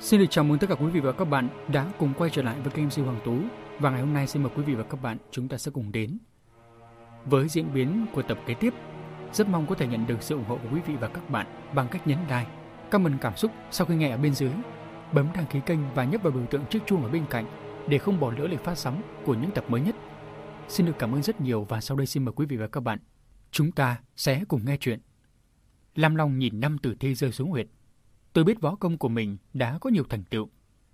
Xin được chào mừng tất cả quý vị và các bạn đã cùng quay trở lại với kênh MC Hoàng Tú và ngày hôm nay xin mời quý vị và các bạn chúng ta sẽ cùng đến với diễn biến của tập kế tiếp. Rất mong có thể nhận được sự ủng hộ của quý vị và các bạn bằng cách nhấn like, comment cảm xúc sau khi nghe ở bên dưới, bấm đăng ký kênh và nhấp vào biểu tượng chiếc chuông ở bên cạnh để không bỏ lỡ lịch phát sóng của những tập mới nhất. Xin được cảm ơn rất nhiều và sau đây xin mời quý vị và các bạn chúng ta sẽ cùng nghe chuyện. Lam Long nhìn năm tử thi rơi xuống huyệt Tôi biết võ công của mình đã có nhiều thành tựu.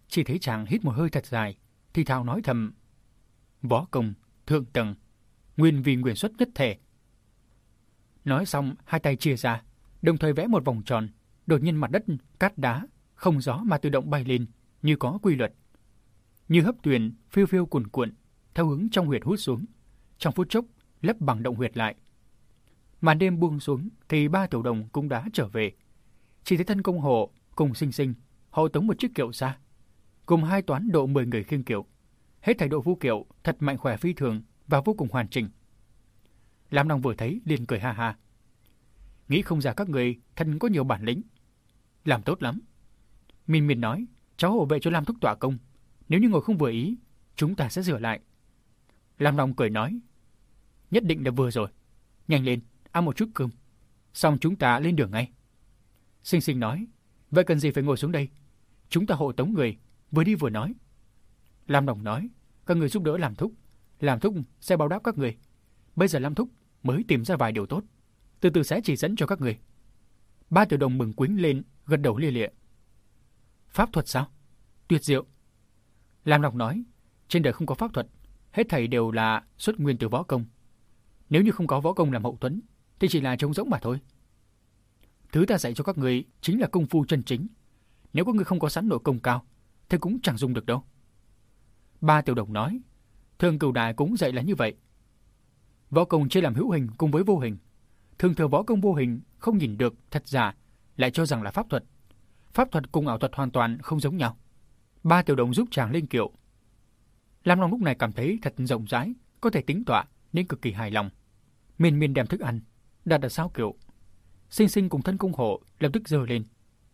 Chỉ thấy chàng hít một hơi thật dài, thì thào nói thầm. Võ công, thượng tầng, nguyên vì nguyên xuất nhất thể. Nói xong, hai tay chia ra, đồng thời vẽ một vòng tròn. Đột nhiên mặt đất, cát đá, không gió mà tự động bay lên, như có quy luật. Như hấp tuyền, phiêu phiêu cuồn cuộn, theo hướng trong huyệt hút xuống. Trong phút chốc, lấp bằng động huyệt lại. Màn đêm buông xuống, thì ba tiểu đồng cũng đã trở về. Chỉ thấy thân công hộ cùng sinh sinh, hộ tống một chiếc kiệu xa. Cùng hai toán độ 10 người khiêng kiệu. Hết thảy độ vũ kiệu thật mạnh khỏe phi thường và vô cùng hoàn chỉnh. Lam Long vừa thấy liền cười ha ha. Nghĩ không ra các người thân có nhiều bản lĩnh. Làm tốt lắm. Min Min nói, cháu hộ vệ cho Lam thúc tọa công. Nếu như ngồi không vừa ý, chúng ta sẽ rửa lại. Lam Long cười nói, nhất định là vừa rồi. Nhanh lên, ăn một chút cơm. Xong chúng ta lên đường ngay. Sinh sinh nói, vậy cần gì phải ngồi xuống đây? Chúng ta hộ tống người, vừa đi vừa nói. Lam Đồng nói, các người giúp đỡ làm thúc. Làm thúc sẽ báo đáp các người. Bây giờ Lam Thúc mới tìm ra vài điều tốt. Từ từ sẽ chỉ dẫn cho các người. Ba tiểu đồng mừng quính lên, gật đầu lia lịa. Pháp thuật sao? Tuyệt diệu. Lam Đồng nói, trên đời không có pháp thuật, hết thảy đều là xuất nguyên từ võ công. Nếu như không có võ công làm hậu tuấn, thì chỉ là trống rỗng mà thôi. Thứ ta dạy cho các người chính là công phu chân chính. Nếu các người không có sẵn nội công cao, thì cũng chẳng dùng được đâu. Ba tiểu đồng nói, thường cửu đại cũng dạy là như vậy. Võ công chia làm hữu hình cùng với vô hình. Thường thường võ công vô hình không nhìn được thật giả, lại cho rằng là pháp thuật. Pháp thuật cùng ảo thuật hoàn toàn không giống nhau. Ba tiểu đồng giúp chàng lên kiệu. Lam Long lúc này cảm thấy thật rộng rãi, có thể tính tọa nên cực kỳ hài lòng. Miên miên đem thức ăn, đặt ở sau kiệu, Sinh sinh cùng thân cung hộ lập tức giơ lên.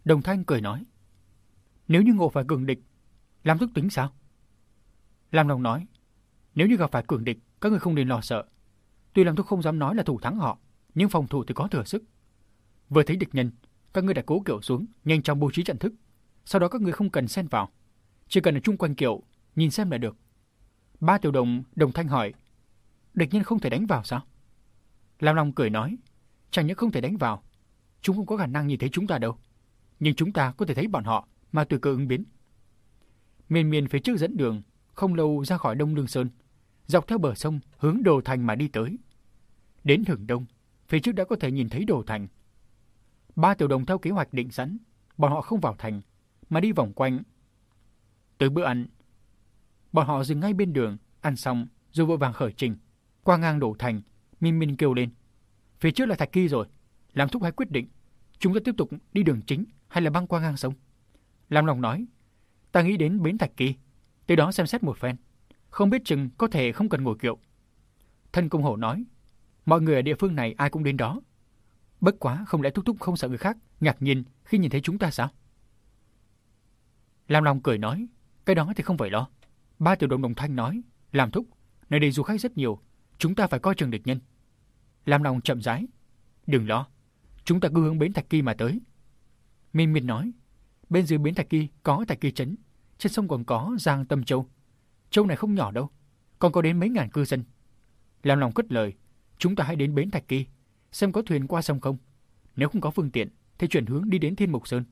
Đồng thanh cười nói. Nếu như ngộ phải cường địch, làm thức tính sao? Lam Long nói. Nếu như gặp phải cường địch, các người không nên lo sợ. Tuy làm thúc không dám nói là thủ thắng họ, nhưng phòng thủ thì có thừa sức. Vừa thấy địch nhân, các ngươi đã cố kiểu xuống, nhanh chóng bố trí trận thức. Sau đó các ngươi không cần xen vào. Chỉ cần ở chung quanh kiểu, nhìn xem là được. Ba tiểu đồng đồng thanh hỏi. Địch nhân không thể đánh vào sao? Lam Long cười nói. Chẳng những không thể đánh vào, chúng không có khả năng nhìn thấy chúng ta đâu. Nhưng chúng ta có thể thấy bọn họ mà từ cơ ứng biến. Miền miền phía trước dẫn đường, không lâu ra khỏi Đông Lương Sơn, dọc theo bờ sông hướng Đồ Thành mà đi tới. Đến hưởng đông, phía trước đã có thể nhìn thấy Đồ Thành. Ba tiểu đồng theo kế hoạch định sẵn, bọn họ không vào thành, mà đi vòng quanh. Tới bữa ăn, bọn họ dừng ngay bên đường, ăn xong rồi vội vàng khởi trình. Qua ngang Đồ Thành, minh minh kêu lên. Phía trước là Thạch Kỳ rồi. Làm thúc hãy quyết định. Chúng ta tiếp tục đi đường chính hay là băng qua ngang sông? Lam Long nói. Ta nghĩ đến bến Thạch Kỳ. Tới đó xem xét một phen. Không biết chừng có thể không cần ngồi kiệu. Thân công hổ nói. Mọi người ở địa phương này ai cũng đến đó. Bất quá không lẽ thúc thúc không sợ người khác ngạc nhiên khi nhìn thấy chúng ta sao? Lam Long cười nói. Cái đó thì không phải lo. Ba tiểu đồng đồng thanh nói. Làm thúc. Nơi đây du khách rất nhiều. Chúng ta phải coi chừng địch nhân. Lam Long chậm rãi. Đừng lo, chúng ta cứ hướng bến Thạch Kỳ mà tới. Minh Minh nói, bên dưới bến Thạch Kỳ có Thạch Kỳ Trấn, trên sông còn có Giang Tâm Châu. Châu này không nhỏ đâu, còn có đến mấy ngàn cư dân. Lam Long cất lời, chúng ta hãy đến bến Thạch Kỳ, xem có thuyền qua sông không. Nếu không có phương tiện, thì chuyển hướng đi đến Thiên Mục Sơn.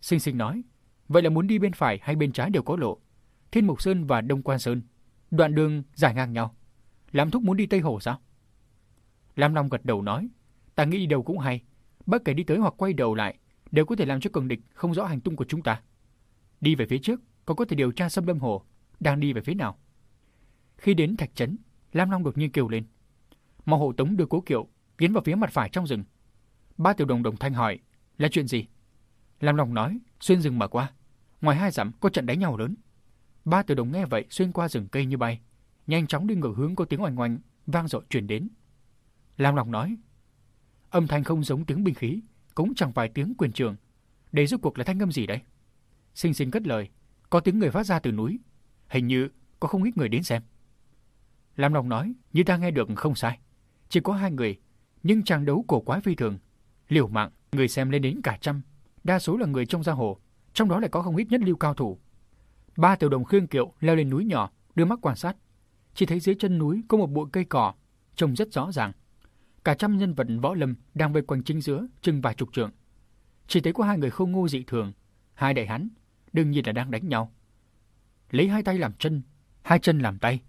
Sinh Sinh nói, vậy là muốn đi bên phải hay bên trái đều có lộ. Thiên Mục Sơn và Đông Quan Sơn, đoạn đường dài ngang nhau. Lam thúc muốn đi Tây Hồ sao? Lam Long gật đầu nói, ta nghĩ đi đâu cũng hay, bất kể đi tới hoặc quay đầu lại, đều có thể làm cho cường địch không rõ hành tung của chúng ta. Đi về phía trước, còn có thể điều tra xâm lâm hồ, đang đi về phía nào. Khi đến thạch trấn, Lam Long đột nhiên kêu lên. Mao hộ tống đưa cố kiệu, tiến vào phía mặt phải trong rừng. Ba tiểu đồng đồng thanh hỏi, là chuyện gì? Lam Long nói, xuyên rừng mà qua. Ngoài hai dặm có trận đánh nhau lớn. Ba tiểu đồng nghe vậy xuyên qua rừng cây như bay, nhanh chóng đi ngược hướng có tiếng oanh oanh vang dội truyền đến. Lam Lòng nói, âm thanh không giống tiếng binh khí, cũng chẳng phải tiếng quyền trường. Đây rốt cuộc là thanh âm gì đấy? Sinh sinh cất lời, có tiếng người phát ra từ núi. Hình như có không ít người đến xem. Lam Long nói, như ta nghe được không sai. Chỉ có hai người, nhưng chàng đấu cổ quái phi thường. Liều mạng, người xem lên đến cả trăm. Đa số là người trong giang hồ, trong đó lại có không ít nhất lưu cao thủ. Ba tiểu đồng khương kiệu leo lên núi nhỏ, đưa mắt quan sát. Chỉ thấy dưới chân núi có một bụi cây cỏ, trông rất rõ ràng. Cả trăm nhân vật võ lâm đang vây quanh chính giữa, chừng vài chục trượng. Chỉ thấy có hai người không ngu dị thường, hai đại hán, đương nhiên là đang đánh nhau. Lấy hai tay làm chân, hai chân làm tay.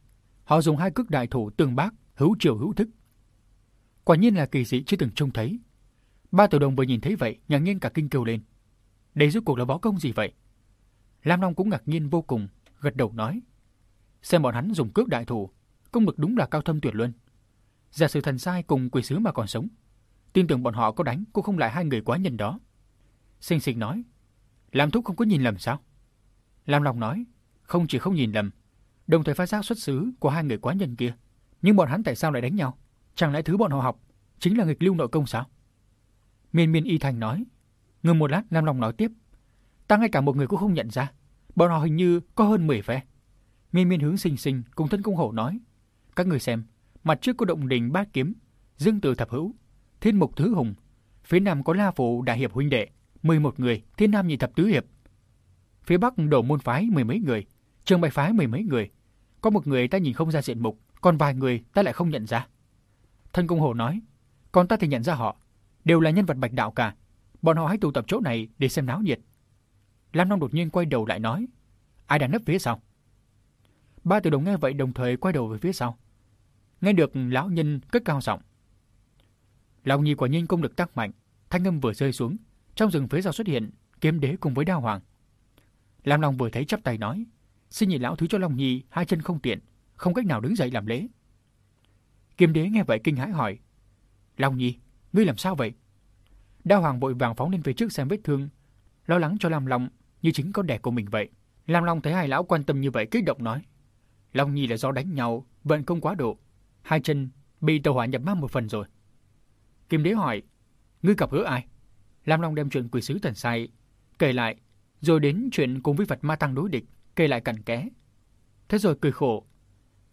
Họ dùng hai cước đại thủ tương bác, hữu chiều hữu thức. Quả nhiên là kỳ dị chưa từng trông thấy. Ba tiểu đồng vừa nhìn thấy vậy, ngạc nhiên cả kinh kêu lên. Đây rốt cuộc là võ công gì vậy? Lam Long cũng ngạc nhiên vô cùng, gật đầu nói. Xem bọn hắn dùng cước đại thủ, công lực đúng là cao thâm tuyệt luân. Giả sử thần sai cùng quỷ sứ mà còn sống, tin tưởng bọn họ có đánh cũng không lại hai người quá nhân đó. Sinh sinh nói, làm Thúc không có nhìn lầm sao? Lam Long nói, không chỉ không nhìn lầm, đồng thời phát giác xuất xứ của hai người quá nhân kia. Nhưng bọn hắn tại sao lại đánh nhau? Chẳng lẽ thứ bọn họ học chính là nghịch lưu nội công sao? Miên miên y thành nói. Ngừng một lát, Lam Long nói tiếp. Ta ngay cả một người cũng không nhận ra. Bọn họ hình như có hơn 10 phe. Miên miên hướng sinh sinh cùng thân công hổ nói. Các người xem, mặt trước có động đình bát kiếm, dương từ thập hữu, thiên mục thứ hùng. Phía nam có la phụ đại hiệp huynh đệ, 11 người, thiên nam nhị thập tứ hiệp. Phía bắc đổ môn phái mười mấy người, trường bài phái mười mấy người. Có một người ta nhìn không ra diện mục, còn vài người ta lại không nhận ra. Thân công hồ nói, còn ta thì nhận ra họ, đều là nhân vật bạch đạo cả. Bọn họ hãy tụ tập chỗ này để xem náo nhiệt. Lam Long đột nhiên quay đầu lại nói, ai đang nấp phía sau? Ba tiểu đồng nghe vậy đồng thời quay đầu về phía sau. Nghe được lão nhân cất cao giọng. Long Nhi quả nhiên công lực tăng mạnh, thanh âm vừa rơi xuống, trong rừng phía sau xuất hiện kiếm đế cùng với đao hoàng. Lam Long vừa thấy chắp tay nói, xin nhị lão thứ cho Long Nhi hai chân không tiện, không cách nào đứng dậy làm lễ. Kiếm đế nghe vậy kinh hãi hỏi, Long Nhi, ngươi làm sao vậy? Đao Hoàng vội vàng phóng lên phía trước xem vết thương, lo lắng cho Lam Long như chính con đẻ của mình vậy. Lam Long thấy hai lão quan tâm như vậy kích động nói, Long Nhi là do đánh nhau, vận công quá độ, hai chân bị tàu hỏa nhập ma một phần rồi. Kim Đế hỏi, ngươi gặp gỡ ai? Lam Long đem chuyện quỷ sứ thần sai kể lại, rồi đến chuyện cùng với vật ma tăng đối địch, kể lại cặn kẽ. Thế rồi cười khổ,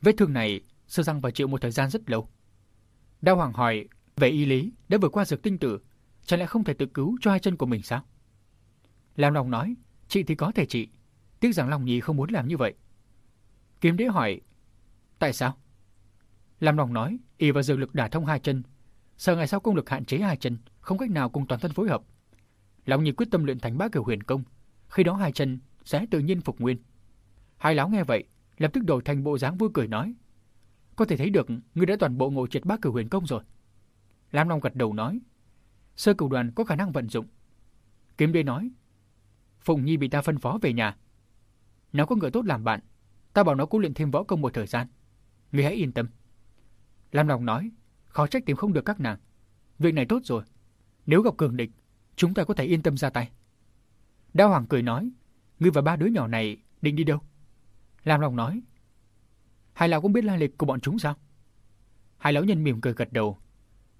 vết thương này sơ răng phải chịu một thời gian rất lâu. Đao Hoàng hỏi, về y lý đã vượt qua dược tinh tử, chẳng lẽ không thể tự cứu cho hai chân của mình sao? Lam Long nói, chị thì có thể chị, tiếc rằng Long Nhi không muốn làm như vậy. Kiếm đế hỏi, tại sao? Lam Long nói, y và dược lực đả thông hai chân, sợ ngày sau công lực hạn chế hai chân, không cách nào cùng toàn thân phối hợp. Lão Nhi quyết tâm luyện thành bá cửu huyền công, khi đó hai chân sẽ tự nhiên phục nguyên. Hai lão nghe vậy, lập tức đổi thành bộ dáng vui cười nói, có thể thấy được ngươi đã toàn bộ ngộ triệt bá cửu huyền công rồi. Lam Long gật đầu nói, sơ cửu đoàn có khả năng vận dụng. Kiếm đế nói, Phùng Nhi bị ta phân phó về nhà. Nó có người tốt làm bạn, ta bảo nó cố luyện thêm võ công một thời gian. Ngươi hãy yên tâm. Lam Long nói, khó trách tìm không được các nàng. Việc này tốt rồi. Nếu gặp cường địch, chúng ta có thể yên tâm ra tay. Đao Hoàng cười nói, ngươi và ba đứa nhỏ này định đi đâu? Lam Long nói, hai lão cũng biết lai lịch của bọn chúng sao? Hai lão nhân mỉm cười gật đầu.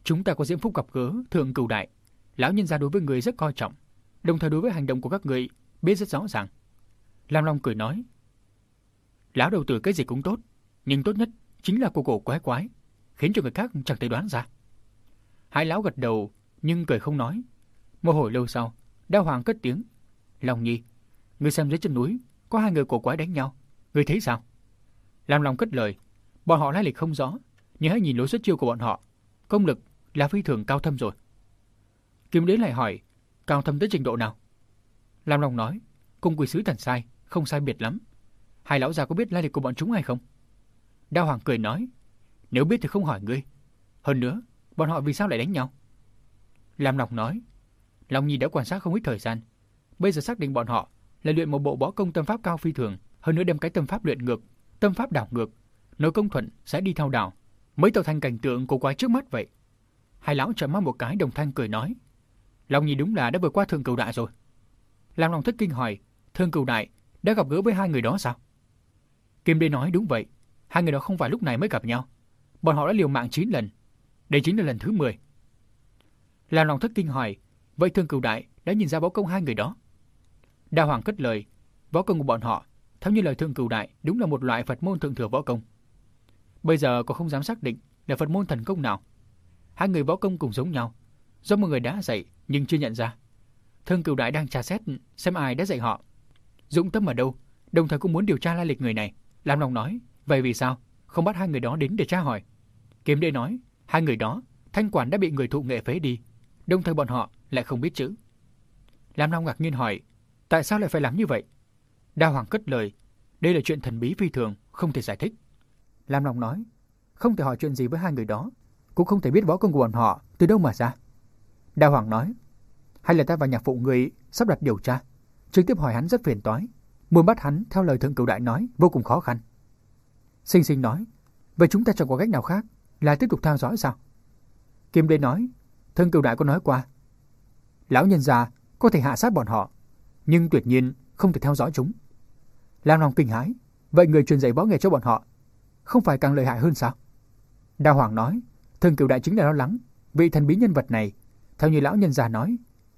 Chúng ta có diễm phúc gặp gỡ thượng cửu đại. Lão nhân gia đối với người rất coi trọng, đồng thời đối với hành động của các người biết rất rõ ràng. Lam Long cười nói, lão đầu tử cái gì cũng tốt, nhưng tốt nhất chính là cô cổ quái quái, khiến cho người khác chẳng thể đoán ra. Hai lão gật đầu, nhưng cười không nói. Một hồi lâu sau, Đao Hoàng cất tiếng. Long Nhi, ngươi xem dưới chân núi, có hai người cổ quái đánh nhau. Ngươi thấy sao? Lam Long cất lời. Bọn họ lai lịch không rõ, nhưng hãy nhìn lối xuất chiêu của bọn họ. Công lực là phi thường cao thâm rồi. Kim Đế lại hỏi, cao thâm tới trình độ nào? Lam Long nói, cung quỷ sứ thần sai, không sai biệt lắm. Hai lão già có biết lai lịch của bọn chúng hay không? Đao Hoàng cười nói, nếu biết thì không hỏi ngươi. Hơn nữa, bọn họ vì sao lại đánh nhau? Lam Long nói, Long Nhi đã quan sát không ít thời gian. Bây giờ xác định bọn họ là luyện một bộ võ công tâm pháp cao phi thường, hơn nữa đem cái tâm pháp luyện ngược, tâm pháp đảo ngược, nội công thuận sẽ đi theo đảo, mới tạo thành cảnh tượng cổ quái trước mắt vậy. Hai lão trợn mắt một cái đồng thanh cười nói, Long Nhi đúng là đã vượt qua thường cửu đại rồi. Lam Long thất kinh hỏi, thương cửu đại đã gặp gỡ với hai người đó sao? Kim Đê nói đúng vậy, hai người đó không phải lúc này mới gặp nhau. Bọn họ đã liều mạng 9 lần. Đây chính là lần thứ 10. Làm lòng thất kinh hỏi, vậy thương cửu đại đã nhìn ra võ công hai người đó. Đa Hoàng cất lời, võ công của bọn họ, theo như lời thương cửu đại, đúng là một loại Phật môn thượng thừa võ công. Bây giờ có không dám xác định là Phật môn thần công nào. Hai người võ công cùng giống nhau, do một người đã dạy nhưng chưa nhận ra. Thương cửu đại đang tra xét xem ai đã dạy họ. Dũng tâm ở đâu, đồng thời cũng muốn điều tra lai lịch người này. Làm lòng nói, vậy vì sao không bắt hai người đó đến để tra hỏi? Kiếm đế nói, hai người đó, thanh quản đã bị người thụ nghệ phế đi, đồng thời bọn họ lại không biết chữ. Lam Long ngạc nhiên hỏi, tại sao lại phải làm như vậy? Đa Hoàng cất lời, đây là chuyện thần bí phi thường, không thể giải thích. Lam Long nói, không thể hỏi chuyện gì với hai người đó, cũng không thể biết võ công của bọn họ từ đâu mà ra. Đa Hoàng nói, hay là ta và nhạc phụ người sắp đặt điều tra, trực tiếp hỏi hắn rất phiền toái, muốn bắt hắn theo lời thượng cửu đại nói vô cùng khó khăn. Sinh sinh nói, vậy chúng ta chẳng có cách nào khác, là tiếp tục theo dõi sao? Kim Đế nói, thân cựu đại có nói qua, lão nhân già có thể hạ sát bọn họ, nhưng tuyệt nhiên không thể theo dõi chúng. Lam Long kinh hãi, vậy người truyền dạy võ nghệ cho bọn họ, không phải càng lợi hại hơn sao? Đa Hoàng nói, thân cựu đại chính là lo lắng, vị thần bí nhân vật này, theo như lão nhân già nói,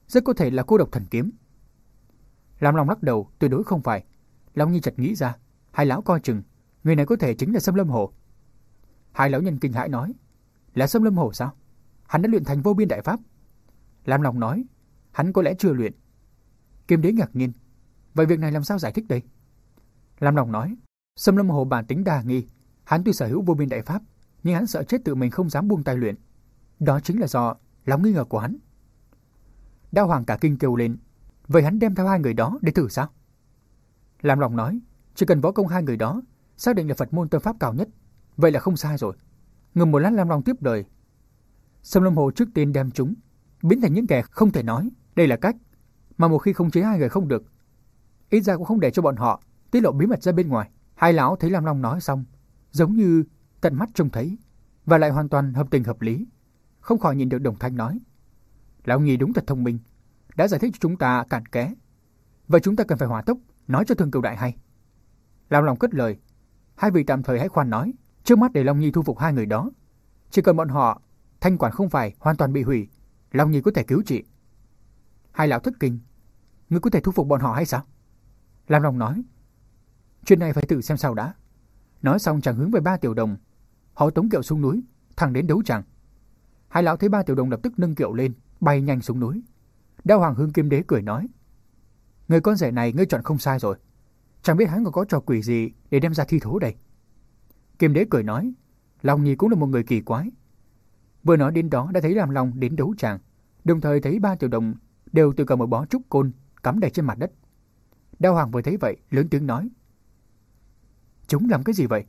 rất có thể là cô độc thần kiếm. Lam Long lắc đầu, tuyệt đối không phải. Long Nhi chợt nghĩ ra, hai lão coi chừng, người này có thể chính là Sâm Lâm Hồ. Hai lão nhân kinh hãi nói, là Sâm Lâm Hồ sao? Hắn đã luyện thành vô biên đại pháp. Lam Long nói, hắn có lẽ chưa luyện. Kim Đế ngạc nhiên, vậy việc này làm sao giải thích đây? Lam Long nói, Sâm Lâm Hồ bản tính đa nghi, hắn tuy sở hữu vô biên đại pháp, nhưng hắn sợ chết tự mình không dám buông tay luyện. Đó chính là do lòng nghi ngờ của hắn. Đao Hoàng cả kinh kêu lên, vậy hắn đem theo hai người đó để thử sao? Lam Long nói, chỉ cần võ công hai người đó, xác định là Phật môn tâm pháp cao nhất, vậy là không sai rồi. Ngừng một lát Lam Long tiếp đời. Sâm Lâm Hồ trước tiên đem chúng, biến thành những kẻ không thể nói, đây là cách, mà một khi không chế hai người không được. Ít ra cũng không để cho bọn họ tiết lộ bí mật ra bên ngoài. Hai lão thấy Lam Long nói xong, giống như tận mắt trông thấy, và lại hoàn toàn hợp tình hợp lý. Không khỏi nhìn được đồng thanh nói. Lão Nhi đúng thật thông minh, đã giải thích cho chúng ta cản ké. và chúng ta cần phải hòa tốc, nói cho thương cựu đại hay. Lam Long cất lời, hai vị tạm thời hãy khoan nói, trước mắt để Long Nhi thu phục hai người đó. Chỉ cần bọn họ, thanh quản không phải hoàn toàn bị hủy, Long Nhi có thể cứu chị. Hai lão thất kinh, ngươi có thể thu phục bọn họ hay sao? Lam Long nói, chuyện này phải tự xem sao đã. Nói xong chàng hướng về ba tiểu đồng. Họ tống kiệu xuống núi, thẳng đến đấu chẳng. Hai lão thấy ba tiểu đồng lập tức nâng kiệu lên, bay nhanh xuống núi. Đao Hoàng Hương Kim Đế cười nói. Người con rể này ngươi chọn không sai rồi. Chẳng biết hắn còn có trò quỷ gì để đem ra thi thố đây. Kim Đế cười nói. Long Nhi cũng là một người kỳ quái. Vừa nói đến đó đã thấy Lam Long đến đấu tràng. Đồng thời thấy ba tiểu đồng đều từ cầm một bó trúc côn cắm đầy trên mặt đất. Đao Hoàng vừa thấy vậy, lớn tiếng nói. Chúng làm cái gì vậy?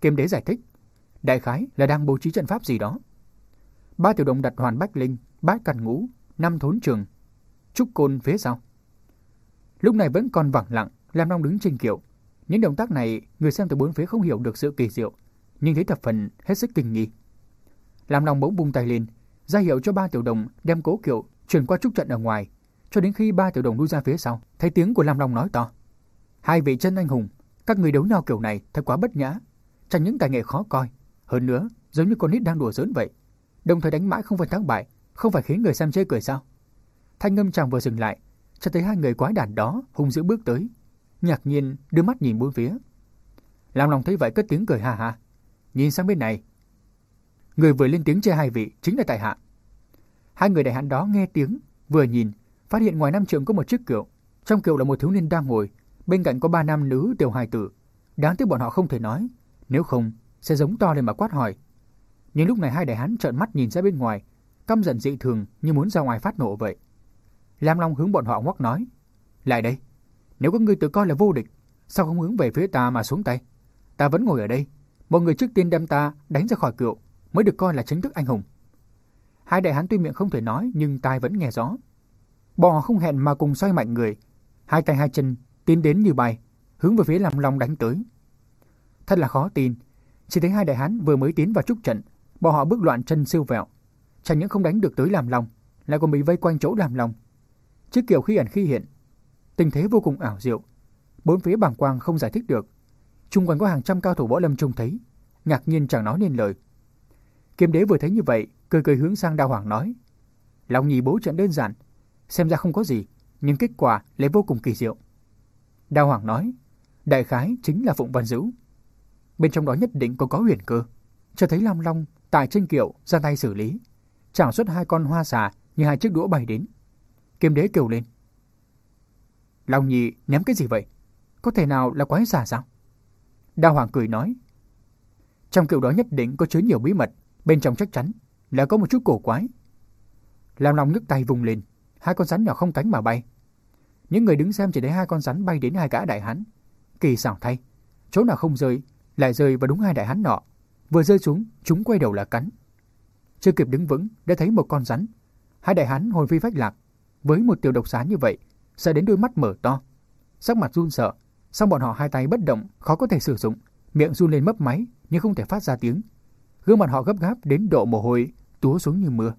Kim đế giải thích. Đại khái là đang bố trí trận pháp gì đó. Ba tiểu đồng đặt hoàn bách linh, bát cằn ngũ, năm thốn trường, trúc côn phía sau. Lúc này vẫn còn vắng lặng, Lam Long đứng trên kiệu. Những động tác này, người xem từ bốn phía không hiểu được sự kỳ diệu, nhưng thấy thập phần hết sức kinh nghi. làm lòng bỗng bung tay lên, ra hiệu cho ba tiểu đồng đem cố kiệu chuyển qua trúc trận ở ngoài, cho đến khi ba tiểu đồng lui ra phía sau, thấy tiếng của Lam Long nói to. Hai vị chân anh hùng, các người đấu nhau kiểu này thật quá bất nhã, chẳng những tài nghệ khó coi, hơn nữa giống như con nít đang đùa giỡn vậy. Đồng thời đánh mãi không phân thắng bại, không phải khiến người xem chê cười sao? Thanh ngâm chàng vừa dừng lại, cho thấy hai người quái đản đó hung dữ bước tới, ngạc nhiên đưa mắt nhìn bốn phía. Lam Long thấy vậy cất tiếng cười ha ha, nhìn sang bên này. Người vừa lên tiếng chê hai vị chính là tại hạ. Hai người đại hán đó nghe tiếng, vừa nhìn, phát hiện ngoài năm trường có một chiếc kiệu. Trong kiệu là một thiếu niên đang ngồi, bên cạnh có ba nam nữ tiểu hài tử. Đáng tiếc bọn họ không thể nói, nếu không sẽ giống to lên mà quát hỏi. Nhưng lúc này hai đại hán trợn mắt nhìn ra bên ngoài, căm giận dị thường như muốn ra ngoài phát nộ vậy. Lam Long hướng bọn họ ngoắc nói, lại đây, nếu có người tự coi là vô địch, sao không hướng về phía ta mà xuống tay? Ta vẫn ngồi ở đây, một người trước tiên đem ta đánh ra khỏi kiệu mới được coi là chính thức anh hùng. Hai đại hán tuy miệng không thể nói nhưng tai vẫn nghe rõ. Bò không hẹn mà cùng xoay mạnh người, hai tay hai chân tiến đến như bay, hướng về phía Lam Long đánh tới. Thật là khó tin, chỉ thấy hai đại hán vừa mới tiến vào trúc trận, bọn họ bước loạn chân siêu vẹo, chẳng những không đánh được tới Lam Long, lại còn bị vây quanh chỗ Lam Long. Chiếc kiểu khi ẩn khi hiện, tình thế vô cùng ảo diệu, bốn phía bàng quang không giải thích được. Trung quanh có hàng trăm cao thủ võ lâm trông thấy, ngạc nhiên chẳng nói nên lời. Kiếm đế vừa thấy như vậy, cười cười hướng sang Đao Hoàng nói: "Long nhì bố trận đơn giản, xem ra không có gì, nhưng kết quả lại vô cùng kỳ diệu. Đao Hoàng nói, đại khái chính là Phụng Văn Dữ. Bên trong đó nhất định có có huyền cơ. Cho thấy Lam Long tại trên kiệu ra tay xử lý. Chảo xuất hai con hoa xà như hai chiếc đũa bay đến. Kiếm đế kêu lên. Long nhị ném cái gì vậy? Có thể nào là quái giả sao? Đao Hoàng cười nói. Trong kiểu đó nhất định có chứa nhiều bí mật. Bên trong chắc chắn là có một chút cổ quái. Lam Long nhấc tay vùng lên. Hai con rắn nhỏ không cánh mà bay. Những người đứng xem chỉ thấy hai con rắn bay đến hai gã đại hán. Kỳ xảo thay. Chỗ nào không rơi, lại rơi vào đúng hai đại hán nọ. Vừa rơi xuống, chúng quay đầu là cắn. Chưa kịp đứng vững, đã thấy một con rắn. Hai đại hán hồn phi phách lạc. Với một tiểu độc xá như vậy, sợ đến đôi mắt mở to. Sắc mặt run sợ, song bọn họ hai tay bất động, khó có thể sử dụng. Miệng run lên mấp máy, nhưng không thể phát ra tiếng. Gương mặt họ gấp gáp đến độ mồ hôi túa xuống như mưa.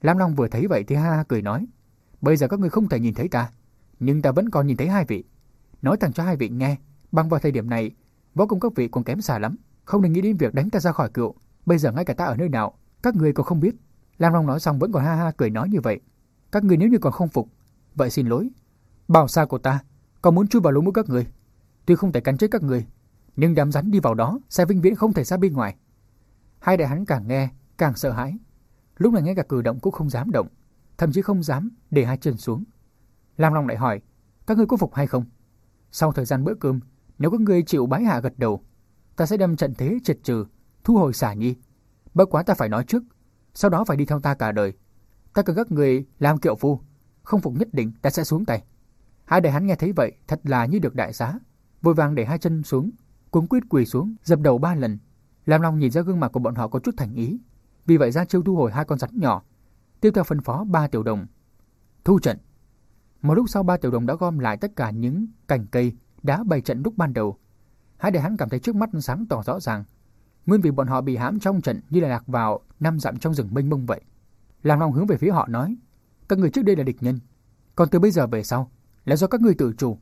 Lam Long vừa thấy vậy thì ha ha cười nói. Bây giờ các ngươi không thể nhìn thấy ta, nhưng ta vẫn còn nhìn thấy hai vị. Nói thẳng cho hai vị nghe, bằng vào thời điểm này, võ công các vị còn kém xa lắm. Không nên nghĩ đến việc đánh ta ra khỏi cựu. Bây giờ ngay cả ta ở nơi nào, các người còn không biết. Lam Long nói xong vẫn còn ha ha cười nói như vậy. Các người nếu như còn không phục, vậy xin lỗi. Bảo xa của ta, còn muốn chui vào lỗ mũi các người. Tuy không thể cắn chết các người, nhưng đám rắn đi vào đó sẽ vĩnh viễn không thể ra bên ngoài. Hai đại hắn càng nghe, càng sợ hãi. Lúc này ngay cả cử động cũng không dám động, thậm chí không dám để hai chân xuống. Lam Long lại hỏi, các ngươi có phục hay không? Sau thời gian bữa cơm, nếu các ngươi chịu bái hạ gật đầu, ta sẽ đem trận thế triệt trừ, thu hồi xả nhi. Bất quá ta phải nói trước, sau đó phải đi theo ta cả đời. Ta cần các người làm kiệu phu, không phục nhất định ta sẽ xuống tay. Hai đại hắn nghe thấy vậy thật là như được đại giá, vội vàng để hai chân xuống, cuống quyết quỳ xuống, dập đầu ba lần. Lam Long nhìn ra gương mặt của bọn họ có chút thành ý, vì vậy ra chiêu thu hồi hai con rắn nhỏ, tiếp theo phân phó ba tiểu đồng. Thu trận. Một lúc sau ba tiểu đồng đã gom lại tất cả những cành cây đã bày trận lúc ban đầu. Hai đại hắn cảm thấy trước mắt sáng tỏ rõ ràng. Nguyên vì bọn họ bị hãm trong trận như là lạc vào năm dặm trong rừng mênh mông vậy. Lam Long hướng về phía họ nói, các người trước đây là địch nhân, còn từ bây giờ về sau là do các người tự chủ.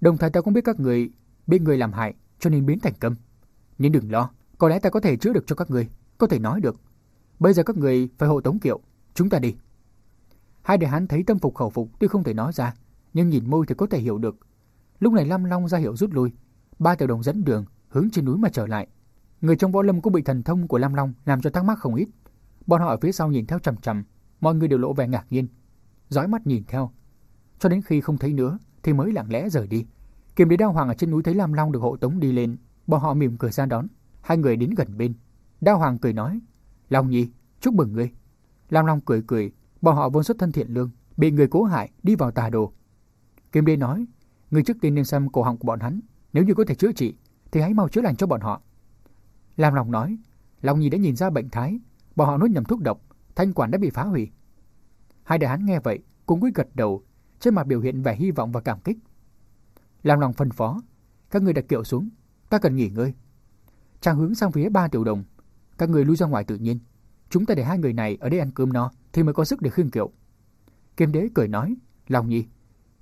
Đồng thời ta cũng biết các người bên người làm hại cho nên biến thành câm. Nhưng đừng lo, có lẽ ta có thể chữa được cho các người, có thể nói được. Bây giờ các người phải hộ tống kiệu, chúng ta đi. Hai đại hán thấy tâm phục khẩu phục tuy không thể nói ra, nhưng nhìn môi thì có thể hiểu được. Lúc này Lam Long ra hiệu rút lui, ba tiểu đồng dẫn đường hướng trên núi mà trở lại. Người trong võ lâm cũng bị thần thông của Lam Long làm cho thắc mắc không ít. Bọn họ ở phía sau nhìn theo chằm chằm, mọi người đều lộ vẻ ngạc nhiên, dõi mắt nhìn theo. Cho đến khi không thấy nữa thì mới lặng lẽ rời đi. Kiềm đế đao hoàng ở trên núi thấy Lam Long được hộ tống đi lên, bọn họ mỉm cười ra đón. Hai người đến gần bên. Đao hoàng cười nói, Long nhi, chúc mừng ngươi. Lam Long cười cười, bọn họ vốn xuất thân thiện lương, bị người cố hại đi vào tà đồ. Kiềm Đế nói, người trước tiên nên xem cổ họng của bọn hắn, nếu như có thể chữa trị, thì hãy mau chữa lành cho bọn họ. Lam Long nói, Long Nhi đã nhìn ra bệnh thái, bọn họ nuốt nhầm thuốc độc, thanh quản đã bị phá hủy. Hai đại hán nghe vậy, cũng quyết gật đầu, trên mặt biểu hiện vẻ hy vọng và cảm kích. Lam Long phân phó, các người đặt kiệu xuống, ta cần nghỉ ngơi. Chàng hướng sang phía ba tiểu đồng, các người lui ra ngoài tự nhiên. Chúng ta để hai người này ở đây ăn cơm no thì mới có sức để khiêng kiệu. Kiêm đế cười nói, Long Nhi,